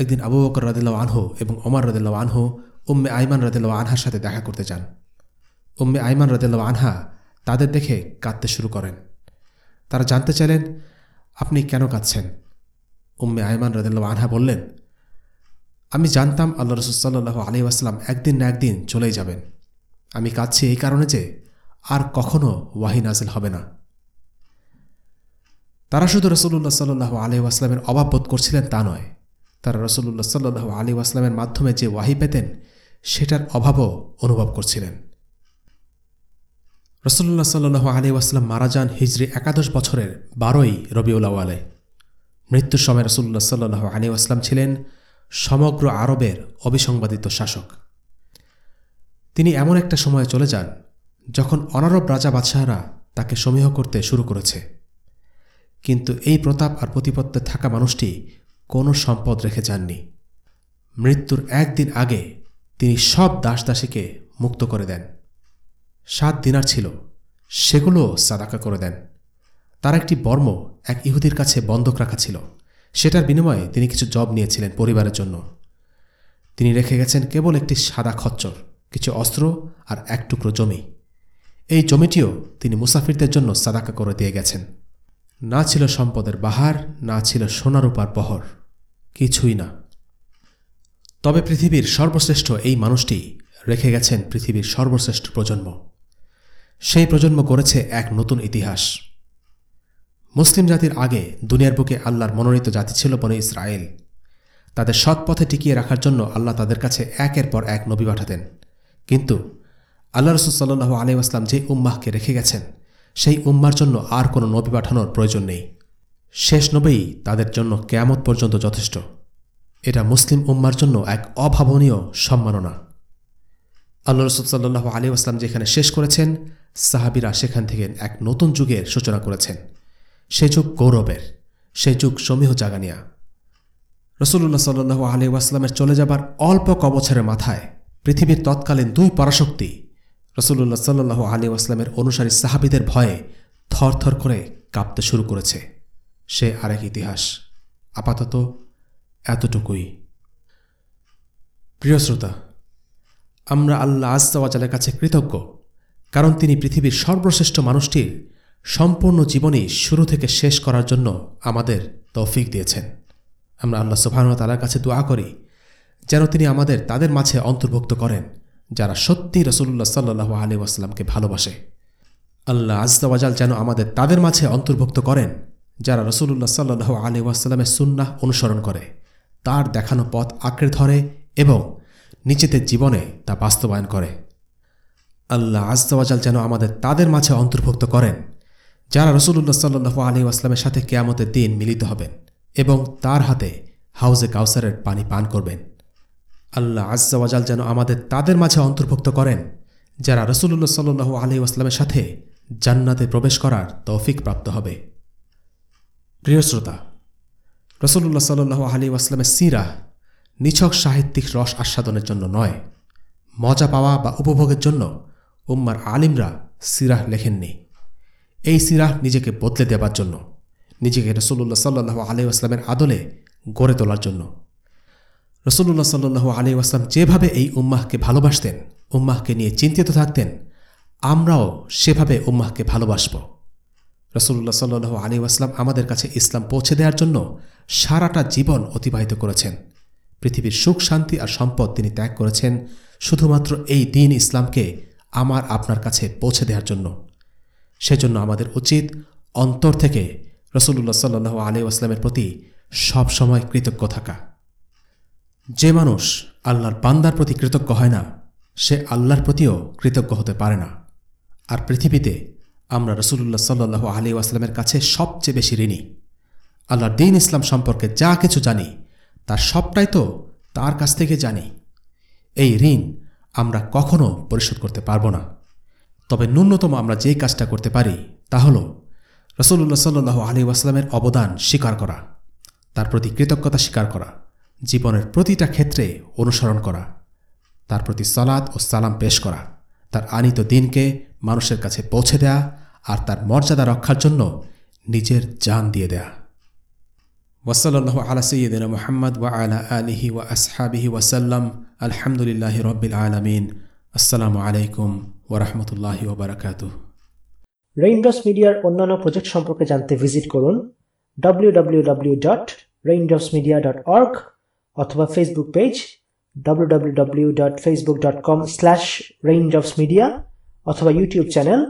একদিন আবু বকর রাদিল্লা আনহু এবং ওমর রাদিল্লা আনহু উম্মে আইমান রাদিল্লা আনহার সাথে দেখা করতে যান। উম্মে আইমান রাদিল্লা আনহা তাদের দেখে কাঁদতে শুরু করেন। তারা জানতে চাইলেন, আপনি কেন কাঁদছেন? উম্মে আয়মান রাদিল্লা আনহা বললেন, আমি জানতাম আল্লাহ রসুলসাল্লু আলি আসলাম একদিন না একদিন চলেই যাবেন। আমি কাঁদছি এই কারণে যে আর কখনও ওয়াহি নাজিল হবে না। তারা শুধু রসুল্লাহ সাল্লু আলি আসলামের অভাব বোধ করছিলেন তা নয়। তারা রসুল্লাহ সাল্লু আলি আসলামের মাধ্যমে যে ওয়াহি পেতেন, সেটার অভাবও অনুভব করছিলেন। রসুল্লাহ সাল্লু আলী আসলাম মারা যান হিজড়ি একাদশ বছরের বারোই রবিউল আওয়ালে মৃত্যুর সময় রসুল্লাহ সাল্লু আলি আসলাম ছিলেন সমগ্র আরবের অবিসংবাদিত শাসক। তিনি এমন একটা সময়ে চলে যান যখন অনারব রাজা বাদশাহরা তাকে সমীহ করতে শুরু করেছে। কিন্তু এই প্রতাপ আর প্রতিপত্তে থাকা মানুষটি কোনো সম্পদ রেখে যাননি। মৃত্যুর একদিন আগে তিনি সব দাসদাসীকে মুক্ত করে দেন। সাত দিনার ছিল। সেগুলো সাদাকা করে দেন। তার একটি বর্ম এক ইহুদির কাছে বন্ধক রাখা ছিল। সেটার বিনিময়ে তিনি কিছু জব নিয়েছিলেন পরিবারের জন্য। তিনি রেখে গেছেন কেবল একটি সাদা খচ্চর, কিছু অস্ত্র আর এক টুকরো জমি। এই জমিটিও তিনি মুসাফিরদের জন্য সাদাকা করে দিয়ে গেছেন। না ছিল সম্পদের বাহার, না ছিল সোনারূপার বহর, কিছুই না। তবে পৃথিবীর সর্বশ্রেষ্ঠ এই মানুষটি রেখে গেছেন পৃথিবীর সর্বশ্রেষ্ঠ প্রজন্ম। সেই প্রজন্ম করেছে এক নতুন ইতিহাস। মুসলিম জাতির আগে দুনিয়ার বুকে আল্লাহর মনোনীত জাতি ছিল বনে ইসরায়েল। তাদের সৎ পথে টিকিয়ে রাখার জন্য আল্লাহ তাদের কাছে একের পর এক নবী পাঠাতেন। কিন্তু আল্লাহ রসুল সাল্লু আলিউসলাম যে উম্মাহকে রেখে গেছেন, সেই উম্মার জন্য আর কোনো নবী পাঠানোর প্রয়োজন নেই। শেষ নবী তাদের জন্য কেয়ামত পর্যন্ত যথেষ্ট। এটা মুসলিম উম্মার জন্য এক অভাবনীয় সম্মাননা। আল্লাহ রসুল সাল্লাহ আলী আসলাম যেখানে শেষ করেছেন সাহাবিরা সেখান থেকে এক নতুন যুগের সূচনা করেছেন। সে যুগ গৌরবের, সে যুগ সমীহ জাগানিয়া। রসুল্লাহ সাল্লু আলী ওয়াসলামের চলে যাবার অল্প কবছরের মাথায় পৃথিবীর তৎকালীন দুই পরাশক্তি রসুল্লাহ সাল্লু আলী ওয়াসলামের অনুসারী সাহাবিদের ভয়ে থরথর করে কাঁপতে শুরু করেছে। সে আরেক ইতিহাস। আপাতত এতটুকুই। প্রিয় শ্রোতা, আমরা আল্লাহ আজতাওয়াজালের কাছে কৃতজ্ঞ। কারণ তিনি পৃথিবীর সর্বশ্রেষ্ঠ মানুষটির সম্পূর্ণ জীবনী শুরু থেকে শেষ করার জন্য আমাদের তৌফিক দিয়েছেন। আমরা আল্লাহ সুবহান তালার কাছে দোয়া করি, যেন তিনি আমাদের, তাদের মাঝে অন্তর্ভুক্ত করেন, যারা সত্যি রসুল্লাহ সাল্লু আলী আসলামকে ভালোবাসে। আল্লাহ আজদাওয়াজাল যেন আমাদের, তাদের মাঝে অন্তর্ভুক্ত করেন, যারা রসুল্লাহ সাল্লু আলী ওয়াসাল্লামের সুন্নাহ অনুসরণ করে। তার দেখানো পথ আঁকড়ে ধরে এবং নিজেদের জীবনে তা বাস্তবায়ন করে। আল্লাহ আজদাওয়াজাল যেন আমাদের, তাদের মাঝে অন্তর্ভুক্ত করেন, যারা রসুল্লাহ সাল্লু আলী আসলামের সাথে কেয়ামতের দিন মিলিত হবেন এবং তার হাতে হাউজে কাউসারের পানি পান করবেন। আল্লাহ আজ্জাওয়াজাল যেন আমাদের, তাদের মাঝে অন্তর্ভুক্ত করেন, যারা রসুল্লাহ সাল্লু আলী আসলামের সাথে জান্নাতে প্রবেশ করার তৌফিক প্রাপ্ত হবে। প্রিয় শ্রোতা রসুল্লাহ সাল্লু আলী আসলামের সিরা নিছক সাহিত্যিক রস আস্বাদনের জন্য নয়। মজা পাওয়া বা উপভোগের জন্য উম্মার আলিমরা সিরাহ লেখেননি। এই সিরাহ নিজেকে বদলে দেবার জন্য, নিজেকে রসুল্লাহ সাল্লু আলী আসলামের আদলে গড়ে তোলার জন্য। রসুল্লাহ সাল্লু আলী আসলাম যেভাবে এই উম্মাহকে ভালোবাসতেন, উম্মাহকে নিয়ে চিন্তিত থাকতেন, আমরাও সেভাবে উম্মাহকে ভালোবাসব। রসুল্লাহ সাল্লু আলী আসলাম আমাদের কাছে ইসলাম পৌঁছে দেওয়ার জন্য সারাটা জীবন অতিবাহিত করেছেন। পৃথিবীর সুখ, শান্তি আর সম্পদ তিনি ত্যাগ করেছেন। শুধুমাত্র এই দিন ইসলামকে আমার আপনার কাছে পৌঁছে দেওয়ার জন্য। সেজন্য আমাদের উচিত অন্তর থেকে রসুল্লাহ সাল্লু আলী আসলামের প্রতি সবসময় কৃতজ্ঞ থাকা। যে মানুষ আল্লাহর বান্দার প্রতি কৃতজ্ঞ হয় না, সে আল্লাহর প্রতিও কৃতজ্ঞ হতে পারে না। আর পৃথিবীতে আমরা রসুল্লাহ সাল্লু আলী আসলামের কাছে সবচেয়ে বেশি ঋণী। আল্লাহর দিন ইসলাম সম্পর্কে যা কিছু জানি, তার সবটাই তো তার কাছ থেকে জানি। এই ঋণ আমরা কখনো পরিশোধ করতে পারব না। তবে ন্যূনতম আমরা যেই কাজটা করতে পারি, তা হল রসুল্লাহ সাল্লু আলী আসলামের অবদান স্বীকার করা, তার প্রতি কৃতজ্ঞতা স্বীকার করা, জীবনের প্রতিটা ক্ষেত্রে অনুসরণ করা, তার প্রতি সলাদ ও সালাম পেশ করা, তার আনিত দিনকে মানুষের কাছে পৌঁছে দেয়া আর তার মর্যাদা রক্ষার জন্য নিজের জান দিয়ে দেয়া। ওয়াসাল্লাহ আলা সৈয়দিন মোহাম্মদ ওয়া আলা আলিহি ওয়া আসহাবিহি ওয়াসাল্লাম। আলহামদুলিল্লাহ রব্বিল আলমিন। আসসালামু আলাইকুম ওরহমতুল্লাহি ওবরাকাতুহ রেইনড্রপস মিডিয়ার অন্যান্য প্রজেক্ট সম্পর্কে জানতে ভিজিট করুন www.raindropsmedia.org অথবা ফেসবুক পেজ www.facebook.com/raindropsmedia অথবা ইউটিউব চ্যানেল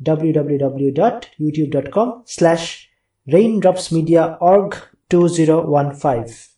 www.youtube.com/raindropsmediaorg2015